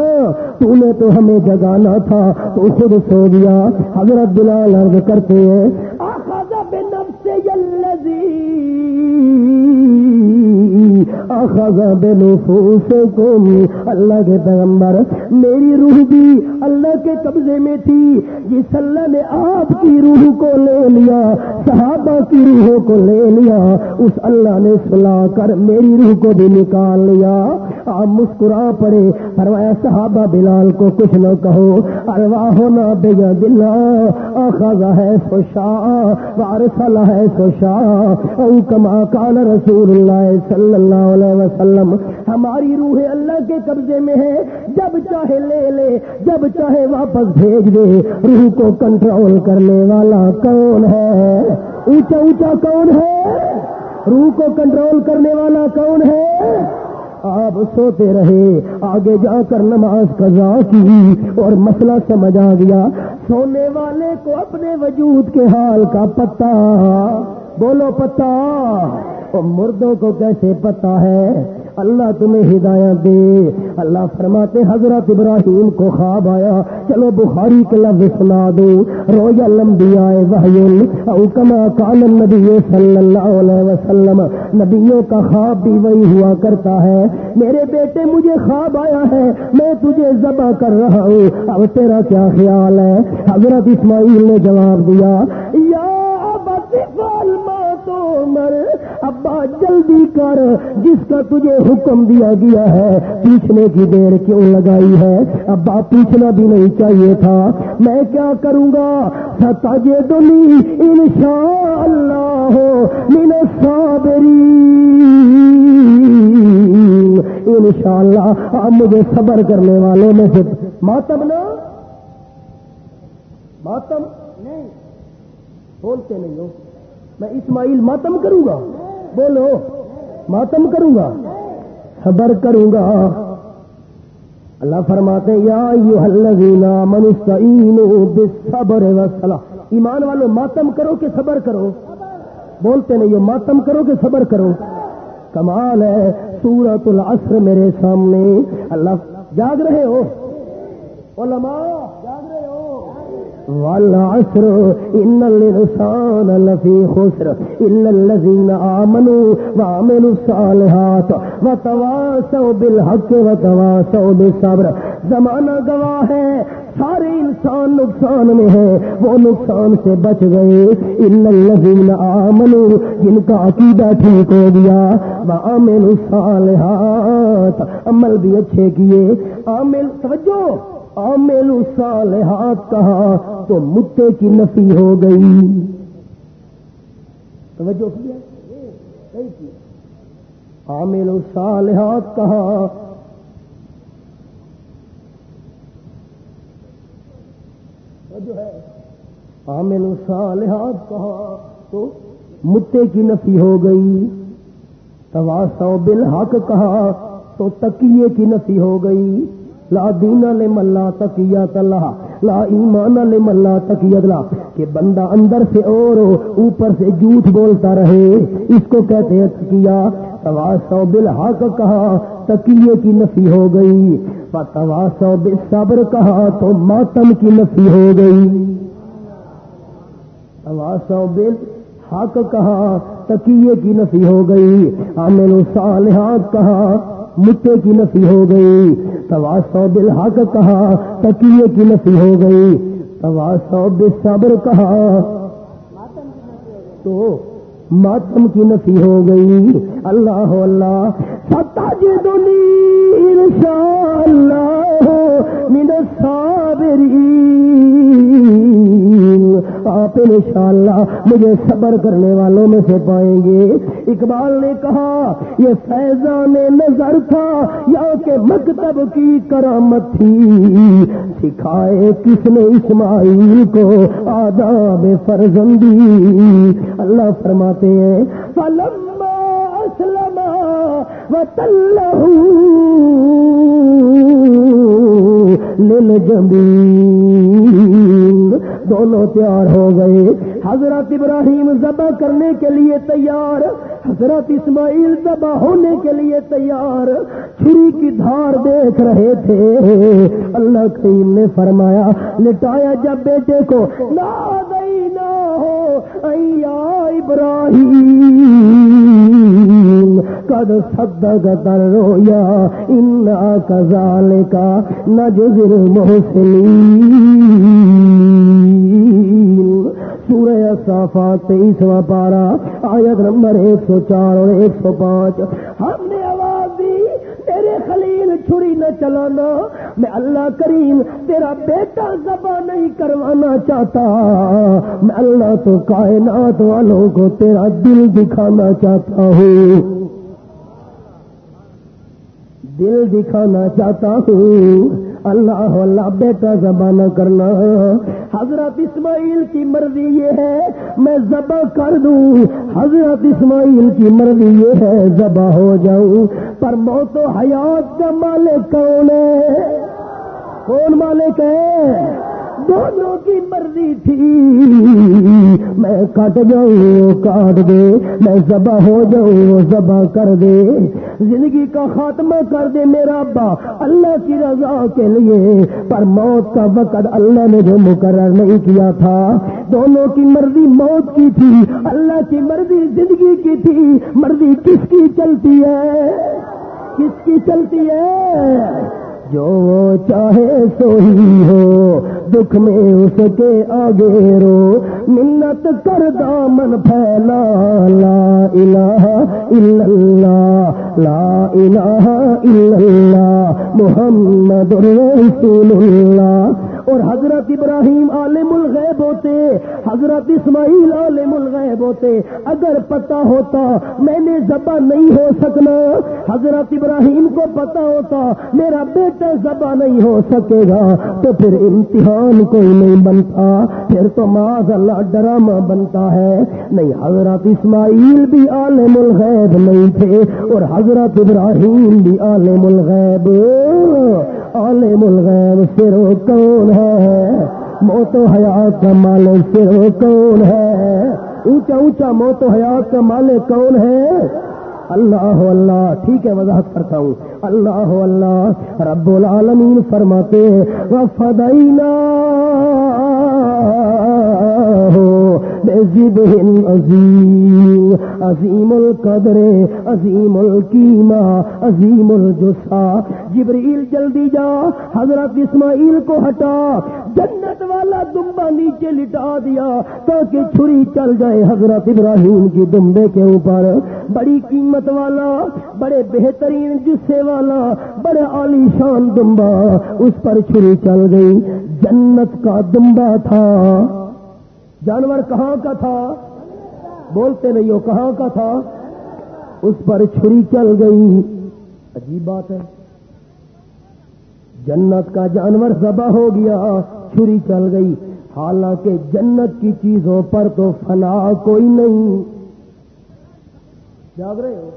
Speaker 2: تو نے تو ہمیں جگانا تھا، تو خود سو گیا حضرت بلال عرض کرتے ہیں اللہ کے پیغمبر، میری روح بھی اللہ کے قبضے میں تھی۔ جس اللہ نے آپ کی روح کو لے لیا، صحابہ کی روحوں کو لے لیا، اس اللہ نے سلا کر میری روح کو بھی نکال لیا۔ آپ مسکرا پڑے، فرمایا، صحابہ بلال کو کچھ نہ کہو۔ اروا ہونا بے دلا آخا ہے سو شاہ وارسلہ ہے سو شاہ۔ او کما کان رسول اللہ صلی اللہ علیہ وسلم، ہماری روح اللہ کے قبضے میں ہے۔ جب چاہے لے لے، جب چاہے واپس بھیج دے۔ روح کو کنٹرول کرنے والا کون ہے؟ اونچا اونچا کون ہے؟ روح کو کنٹرول کرنے والا کون ہے؟ آپ سوتے رہے، آگے جا کر نماز قضا کی۔ اور مسئلہ سمجھ آ گیا، سونے والے کو اپنے وجود کے حال کا پتا بولو پتا اور مردوں کو کیسے پتا ہے؟ اللہ تمہیں ہدایت دے۔ اللہ فرماتے حضرت ابراہیم کو خواب آیا۔ چلو بخاری کے لفظ سنا دو رویا لمبی آئے کما نبی صلی اللہ علیہ وسلم۔ نبیوں کا خواب بھی وہی ہوا کرتا ہے۔ میرے بیٹے، مجھے خواب آیا ہے۔ میں تجھے ذبح کر رہا ہوں۔ اب تیرا کیا خیال ہے؟ حضرت اسماعیل نے جواب دیا، یا ابا، جلدی کر، جس کا تجھے حکم دیا گیا ہے پیچھنے کی دیر کیوں لگائی ہے؟ ابا پیچھنا بھی نہیں چاہیے تھا۔ میں کیا کروں گا؟ ستاجے دلی ان شاء اللہ من صابری ان شاء اللہ آپ مجھے صبر کرنے والے میں سے۔ ماتم نا؟ ماتم؟ نہیں، بولتے نہیں ہو۔ میں اسماعیل ماتم کروں گا؟ بولو، ماتم کروں گا، صبر کروں گا۔ اللہ فرماتے یا صبر ایمان والو، ماتم کرو کہ صبر کرو۔ بولتے نہیں ماتم کرو کہ صبر کرو۔ کمال ہے سورت العصر میرے سامنے۔ اللہ، جاگ رہے ہو۔ علماء والعصر، إن الإنسان لفي خسر، إلا الذين آمنوا وعملوا الصالحات وتواسوا بالحق وتواسوا بالصبر. زمانہ گواہ ہے، سارے انسان نقصان میں ہیں، وہ نقصان سے بچ گئے۔ ان الذین آمنوا، جن کا عقیدہ ٹھیک ہو گیا، وعملوا الصالحات، عمل بھی اچھے کیے۔ عامل، توجہ! عامل صالحات کہا تو متے کی نفی ہو گئی۔ توجہ عامل صالحات کہا۔ جو ہے۔ عامل صالحات کہا تو متے کی نفی ہو گئی۔ تواسو بالحق کہا تو تکیے کی نفی ہو گئی۔ لا دین لے ملا تکیا تلا لا ایمان لے ملا تکیت لا کہ بندہ اندر سے اور اوپر سے جھوٹ بولتا رہے، اس کو کہتے ہیں تکیا تواسو بالحق کہا تکیے کی نفی ہو گئی۔ تواسو بالصبر کہا، تو ماتم کی نفی ہو گئی۔ تواسو بل حق کہا تکیے کی نفی ہو گئی۔ عامل صالحات کہا مٹے کی نفی ہو گئی۔ تواسو بالحق کہا، تکیے کی نفی ہو گئی۔ تواسو بالصبر کہا۔ تو ماتم کی نفی ہو گئی۔ اللہ اللہ۔ ستا جی انشاء اللہ۔ من آپ انشاءاللہ مجھے صبر کرنے والوں میں سے پائیں گے۔ اقبال نے کہا، یہ فیضان نظر تھا یا کہ مکتب کی کرامت تھی۔ سکھائے کس نے اسماعیل کو آداب فرزندی؟ اللہ فرماتے ہیں، فلما اسلم وتلہ للجبین دونوں تیار ہو گئے۔ حضرت ابراہیم ذبح کرنے کے لیے تیار، حضرت اسماعیل ذبح ہونے کے لیے تیار۔ چھری کی دھار دیکھ رہے تھے۔ اللہ کریم نے فرمایا، لٹایا جب بیٹے کو۔ نہ گئی نہ ہو ابراہیم۔ قد صدق در رویا ان کزال کا نجزر محسنین سورہ صافات تیسواں پارا آیت نمبر ایک سو چار اور ایک سو پانچ۔ ہم نے آواز دی، تیرے خلیل چھری نہ چلانا، میں اللہ کریم تیرا بیٹا زبا نہیں کروانا چاہتا۔ میں اللہ تو کائنات والوں کو تیرا دل دکھانا چاہتا ہوں۔ دل دکھانا چاہتا ہوں۔ اللہ اللہ بیٹا زبانہ کرنا حضرت اسماعیل کی مرضی یہ ہے، میں ذبح کر دوں۔ حضرت اسماعیل کی مرضی یہ ہے، ذبح ہو جاؤں۔ پر موت و حیات کا مالک کون ہے؟ کون مالک ہے؟ دونوں کی مرضی تھی، میں کٹ جاؤں کاٹ دے، میں ذبح ہو جاؤں ذبح کر دے۔ زندگی کا خاتمہ کر دے میرا ابا، اللہ کی رضا کے لیے۔ پر موت کا وقت اللہ نے جو مقرر نہیں کیا تھا۔ دونوں کی مرضی موت کی تھی، اللہ کی مرضی زندگی کی تھی۔ مرضی کس کی چلتی ہے؟ کس کی چلتی ہے؟ جو وہ چاہے سو ہی ہو، دکھ میں اس کے آگے رو۔ منت کر دامن پھیلا، لا الہ الا اللہ، لا الہ الا اللہ، محمد رسول اللہ۔ اور حضرت ابراہیم عالم الغیب ہوتے، حضرت اسماعیل عالم الغیب ہوتے۔ اگر پتا ہوتا میں نے زبا نہیں ہو سکنا، حضرت ابراہیم کو پتا ہوتا میرا بیٹا زبا نہیں ہو سکے گا، تو پھر امتحان کوئی نہیں بنتا۔ پھر تو معاذ اللہ ڈرامہ بنتا ہے۔ نہیں، حضرت اسماعیل بھی عالم الغیب نہیں تھے اور حضرت ابراہیم بھی عالم الغیب۔ عالم الغیب، پھر وہ کون ہے، موت و حیات کا مالک پھر وہ کون ہے؟ اونچا اونچا موت و حیات کا مالک کون ہے؟ اللہ اللہ، ٹھیک ہے، وضاحت کرتا ہوں۔ اللہ اللہ، رب العالمین فرماتے وفدینا ہو عظیم عظیم القدر، عظیم القیمہ، عظیم الجسا جبریل جلدی جا، حضرت اسماعیل کو ہٹا۔ جنت والا دمبا نیچے لٹا دیا تاکہ چھری چل جائے حضرت ابراہیم کی دمبے کے اوپر۔ بڑی قیمت والا، بڑے بہترین جسے والا، بڑے عالی شان دمبا، اس پر چھری چل گئی۔ جنت کا دمبا تھا۔ جانور کہاں کا تھا؟ بولتے نہیں ہو، کہاں کا تھا؟ اس پر چھری چل گئی۔ عجیب بات ہے۔ جنت کا جانور ذبح ہو گیا، چھری چل گئی۔ حالانکہ جنت کی چیزوں پر تو فنا کوئی نہیں۔ جاگ رہے ہو؟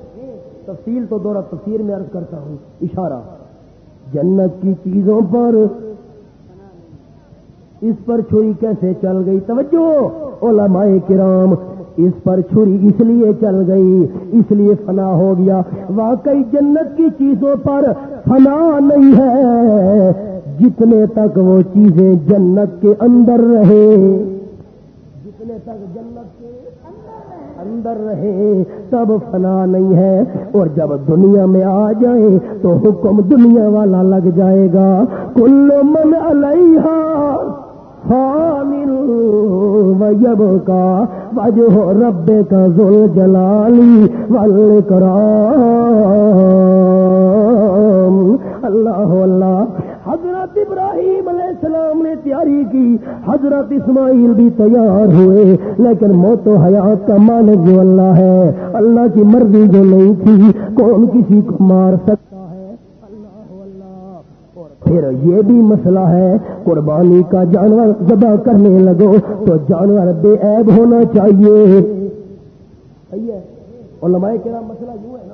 Speaker 2: تفصیل تو دورہ تفسیر میں عرض کرتا ہوں۔ اشارہ۔ جنت کی چیزوں پر اس پر چھری کیسے چل گئی؟ توجہ! علماء کرام، اس پر چھری اس لیے چل گئی، اس لیے فنا ہو گیا۔ واقعی جنت کی چیزوں پر فنا نہیں ہے، جتنے تک وہ چیزیں جنت کے اندر رہے جتنے تک جنت کے اندر رہے تب فنا نہیں ہے۔ اور جب دنیا میں آ جائیں تو حکم دنیا والا لگ جائے گا۔ کل من علیہ وجب کا وجہ رب کا ذل جلالی ول کرام اللہ اللہ حضرت ابراہیم علیہ السلام نے تیاری کی، حضرت اسماعیل بھی تیار ہوئے، لیکن موت و حیات کا مالک جو اللہ ہے، اللہ کی مرضی جو نہیں تھی، کون کسی کو مار سکتا ہے اللہ اللہ اور پھر یہ بھی مسئلہ ہے، قربانی کا جانور ذبح کرنے لگو تو جانور بے عیب ہونا چاہیے۔ صحیح ہے۔ علماء کرام مسئلہ یوں ہے۔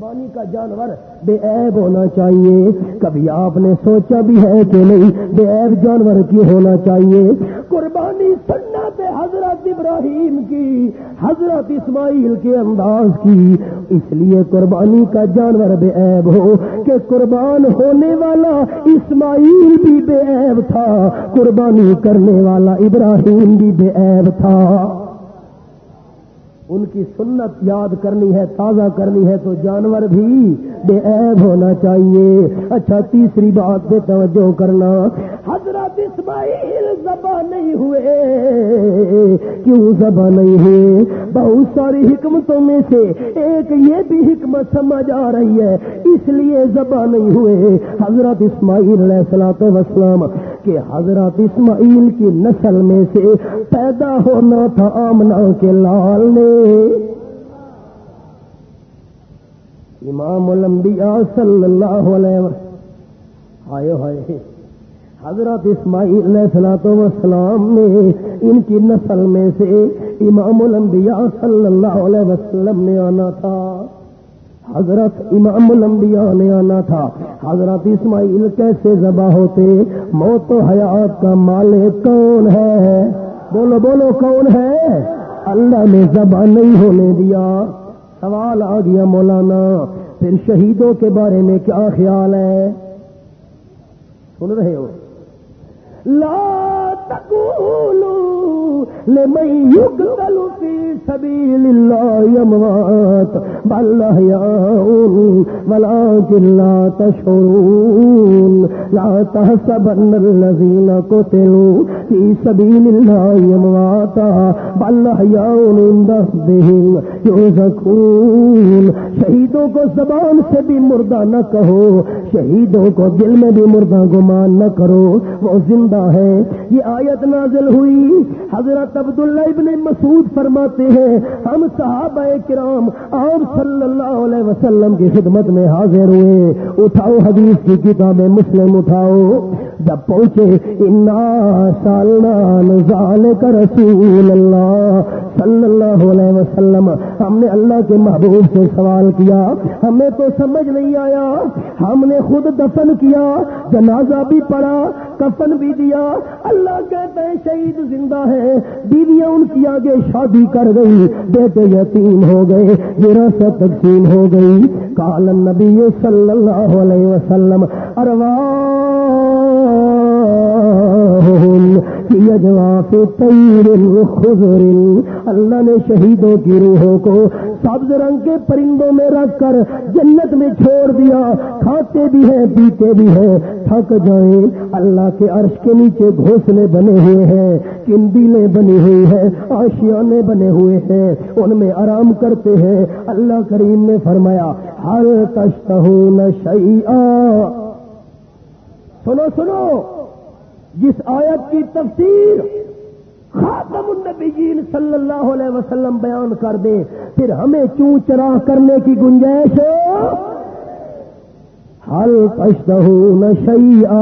Speaker 2: قربانی کا جانور بے عیب ہونا چاہیے۔ کبھی آپ نے سوچا بھی ہے کہ نہیں، بے عیب جانور کی ہونا چاہیے۔ قربانی سنت حضرت ابراہیم کی، حضرت اسماعیل کے انداز کی۔ اس لیے قربانی کا جانور بے عیب ہو کہ قربان ہونے والا اسماعیل بھی بے عیب تھا۔ قربانی کرنے والا ابراہیم بھی بے عیب تھا۔ ان کی سنت یاد کرنی ہے، تازہ کرنی ہے تو جانور بھی بے عیب ہونا چاہیے۔ اچھا تیسری بات پہ توجہ کرنا۔ حضرت اسماعیل زبا نہیں ہوئے۔ کیوں زبا نہیں ہوئے؟ بہت ساری حکمتوں میں سے ایک یہ بھی حکمت سمجھ آ رہی ہے، اس لیے زبا نہیں ہوئے۔ حضرت اسماعیل علیہ السلاط وسلام کہ حضرت اسماعیل کی نسل میں سے پیدا ہونا تھا آمنا کے لال نے۔ امام الانبیاء صلی اللہ علیہ وسلم۔ آئے ہائے۔ حضرت اسماعیل علیہ السلاط وسلام نے ان کی نسل میں سے امام الانبیاء صلی اللہ علیہ وسلم نے آنا تھا۔ حضرت امام الانبیاء نے آنا تھا۔ حضرت اسماعیل کیسے ذبح ہوتے؟ موت و حیات کا مالک کون ہے؟ بولو بولو، کون ہے؟ اللہ نے ذبح نہیں ہونے دیا۔ سوال آ گیا مولانا، پھر شہیدوں کے بارے میں کیا خیال ہے؟ سن رہے ہو؟ لا تقولوا لمن يقتل في سبيل الله اموات بل احياء ولكن لا تشعرون. لا تحسبن الذين قتلوا في سبيل الله اموات بل احياء عند ربهم يرزقون. شہیدوں کو زبان سے بھی مردہ نہ کہو، شہیدوں کو دل میں بھی مردہ گمان نہ کرو. وہ زندہ زندہ ہے، یہ آیت نازل ہوئی، حضرت عبداللہ ابن مسعود فرماتے ہیں، ہم صحابہ کرام آپ صلی اللہ علیہ وسلم کی خدمت میں حاضر ہوئے۔ اٹھاؤ حدیث کی کتابیں مسلم اٹھاؤ۔ جب پہنچے، انا سالنا ظال کا رسول اللہ صلی اللہ علیہ وسلم۔ ہم نے اللہ کے محبوب سے سوال کیا، ہمیں تو سمجھ نہیں آیا۔ ہم نے خود دفن کیا، جنازہ بھی پڑا کفن بھی دیا۔ اللہ کہتے ہیں شہید زندہ ہے۔ بیویاں ان کی آگے شادی کر گئی بیٹے یتیم ہو گئے۔ وراثت تقسیم ہو گئی۔ کالم نبی صلی اللہ علیہ وسلم، اروا اللہ نے شہیدوں کی روحوں کو سبز رنگ کے پرندوں میں رکھ کر جنت میں چھوڑ دیا، کھاتے بھی ہیں، پیتے بھی ہیں۔ تھک جائیں، اللہ کے عرش کے نیچے گھونسلے بنے ہوئے ہیں کندیلیں بنی ہوئی ہیں، آشیانے بنے ہوئے ہیں، ان میں آرام کرتے ہیں۔ اللہ کریم نے فرمایا ہر کشت نہ سنو سنو۔ جس آیت کی تفسیر خاتم النبیین صلی اللہ علیہ وسلم بیان کر دے، پھر ہمیں چوں چرا کرنے کی گنجائش ہو ہل کشتہ نشیا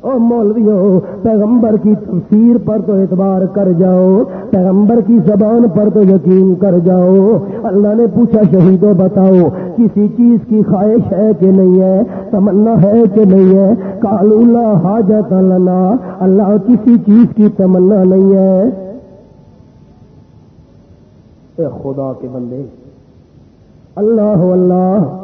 Speaker 2: او مولویوں، پیغمبر کی تفسیر پر تو اعتبار کر جاؤ، پیغمبر کی زبان پر تو یقین کر جاؤ۔ اللہ نے پوچھا، شہیدوں بتاؤ کسی چیز کی خواہش ہے کہ نہیں ہے، تمنا ہے کہ نہیں ہے کالولا حاجت لنا، اللہ کسی چیز کی تمنا نہیں ہے۔ اے خدا کے بندے، اللہ اللہ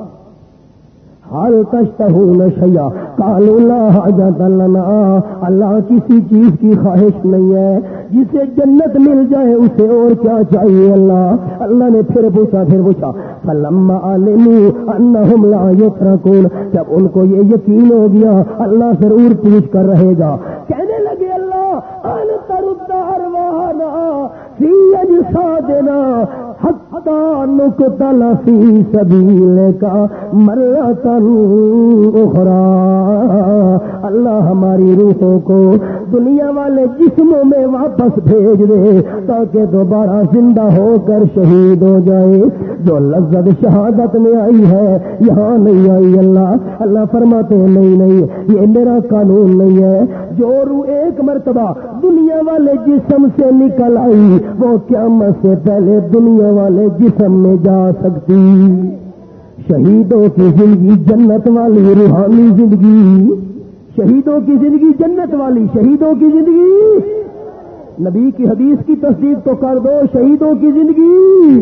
Speaker 2: ہر کشت نشیا کالو حاجت لنا۔ اللہ کسی چیز کی خواہش نہیں ہے۔ جسے جنت مل جائے، اسے اور کیا چاہیے اللہ؟ اللہ نے پھر پوچھا پھر پوچھا۔ فلما انہم لا یترکون جب ان کو یہ یقین ہو گیا، اللہ ضرور پوچھ کر رہے گا۔ کہنے لگے اللہ ان ترد ارواحنا فی اجسادنا حتی نکتل فی سبیل کا مرتن اخرى اللہ ہماری روحوں کو دنیا والے جسموں میں واپس بھیج دے تاکہ دوبارہ زندہ ہو کر شہید ہو جائے۔ جو لذت شہادت میں آئی ہے، یہاں نہیں آئی اللہ۔ اللہ فرماتے نہیں نہیں، یہ میرا قانون نہیں ہے۔ جو روح ایک مرتبہ دنیا والے جسم سے نکل آئی، وہ قیامت سے پہلے دنیا والے جسم میں جا سکتی۔ شہیدوں کی زندگی جنت والی روحانی زندگی۔ شہیدوں کی زندگی جنت والی، شہیدوں کی زندگی۔ نبی کی حدیث کی تصدیق تو کر دو، شہیدوں کی زندگی۔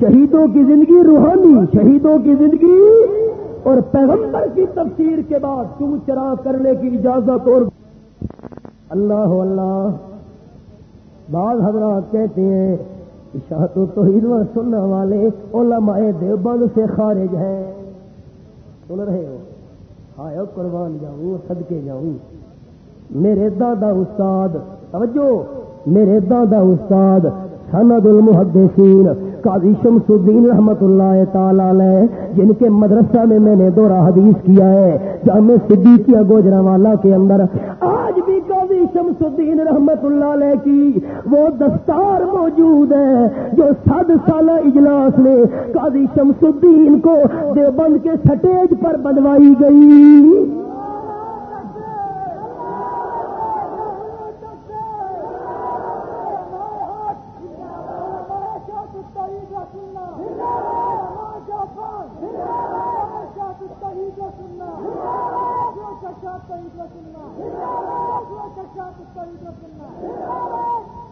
Speaker 2: شہیدوں کی زندگی روحانی، شہیدوں کی زندگی۔ اور پیغمبر کی تفسیر کے بعد چو چرا کرنے کی اجازت اور اللہ اللہ۔ بعض حضرات کہتے ہیں تو سننے والے علماء دیوبند سے خارج ہیں۔ سن رہے ہو؟ ہائے قربان جاؤں صدقے جاؤں۔ میرے دادا استاد، توجہ! میرے دادا استاد سند المحدثین قاضی شمس الدین رحمت اللہ تعالی جن کے مدرسہ میں میں نے دورہ حدیث کیا ہے جامع صدیقیہ گوجرا والا کے اندر، آج بھی قاضی شمس الدین رحمت اللہ علیہ کی وہ دستار موجود ہے، جو سد سالہ اجلاس میں قاضی شمس الدین کو دیوبند کے سٹیج پر بنوائی گئی۔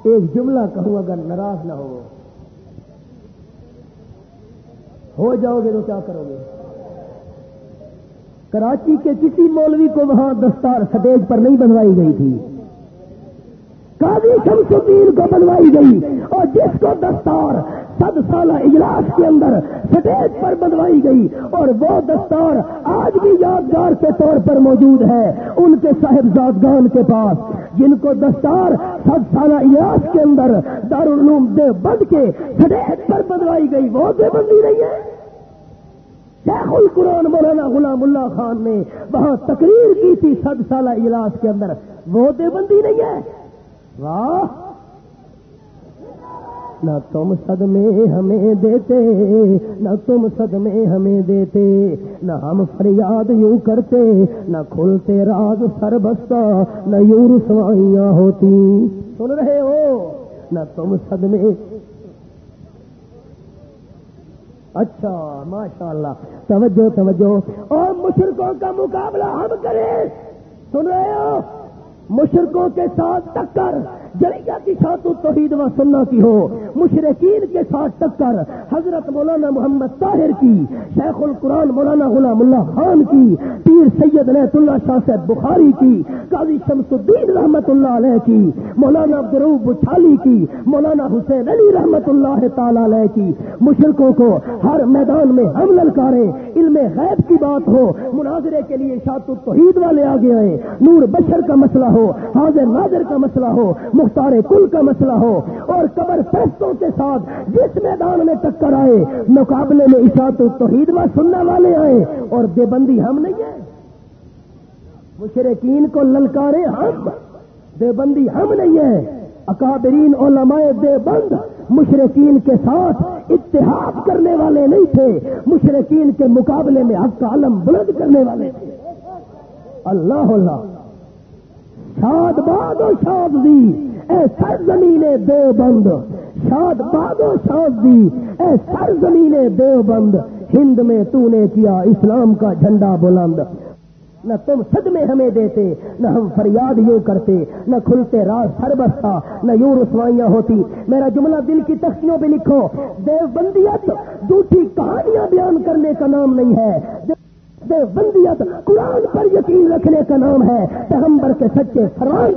Speaker 2: ایک جملہ کہوں اگر ناراض نہ ہو۔ ہو جاؤ گے تو کیا کرو گے؟ کراچی کے کسی مولوی کو وہاں دستار سٹیج پر نہیں بنوائی گئی تھی۔ قاضی شمس الدین کو بنوائی گئی اور جس کو دستار سب سالہ اجلاس کے اندر سٹیج پر بنوائی گئی اور وہ دستار آج بھی یادگار کے طور پر موجود ہے۔ ان کے صاحب زادگان کے پاس جن کو دستار سب سالہ اجلاس کے اندر دارالعلوم دے بند کے سٹیج پر بدلائی گئی، وہ دے بندی نہیں ہے۔ شیخ القرآن مولانا غلام اللہ خان نے وہاں تقریر کی تھی سب سالہ اجلاس کے اندر، وہ دیوبندی نہیں ہے۔ واہ! نہ تم صدمے ہمیں دیتے، نہ تم صدمے ہمیں دیتے، نہ ہم فریاد یوں کرتے، نہ کھلتے راز سر بستا نہ یوں رسوائیاں ہوتی۔ سن رہے ہو؟ نہ تم صدمے۔ اچھا ماشاء اللہ توجہ توجہ۔ اور مشرقوں کا مقابلہ ہم کریں۔ سن رہے ہو؟ مشرقوں کے ساتھ ٹکر۔ جریا کی شاط توحید و سننا کی ہو مشرقین کے ساتھ ٹکر، حضرت مولانا محمد طاہر کی، شیخ القرآن مولانا غلام اللہ خان کی، پیر سید نیت اللہ شاہ صاحب بخاری کی، قاضی شمس الدین رحمت اللہ علیہ کی، مولانا عبدالروب بچھالی کی، مولانا حسین علی رحمت اللہ تعالی علیہ کی۔ مشرقوں کو ہر میدان میں ہم للکارے، علم غیب کی بات ہو، مناظرے کے لیے شاط التوحید والے آگے آئے۔ نور بشر کا مسئلہ ہو، حاضر ناظر کا مسئلہ ہو مختار کل کا مسئلہ ہو اور قبر پرستوں کے ساتھ جس میدان میں ٹکر آئے، مقابلے میں اشاعت التوحید و سننے والے آئے اور دیوبندی ہم نہیں ہیں۔ مشرقین کو للکارے ہم، دیوبندی ہم نہیں ہیں۔ اکابرین علماء دیوبند مشرقین کے ساتھ اتحاد کرنے والے نہیں تھے۔ مشرقین کے مقابلے میں حق کا علم بلند کرنے والے تھے۔ اللہ اللہ۔ شاد باد و شاد دی اے سر زمین دیو بند شاد باد شاد دی اے سر زمین دیو بند ہند میں تو نے کیا اسلام کا جھنڈا بلند۔ نہ تم صدمے ہمیں دیتے، نہ ہم فریاد یوں کرتے، نہ کھلتے راز سر بستا نہ یوں رسوائیاں ہوتی۔ میرا جملہ دل کی تختیوں پہ لکھو۔ دیو بندیت جھوٹی کہانیاں بیان کرنے کا نام نہیں ہے۔ دیو بندیت قرآن پر یقین رکھنے کا نام ہے۔ پیغمبر کے سچے فرائض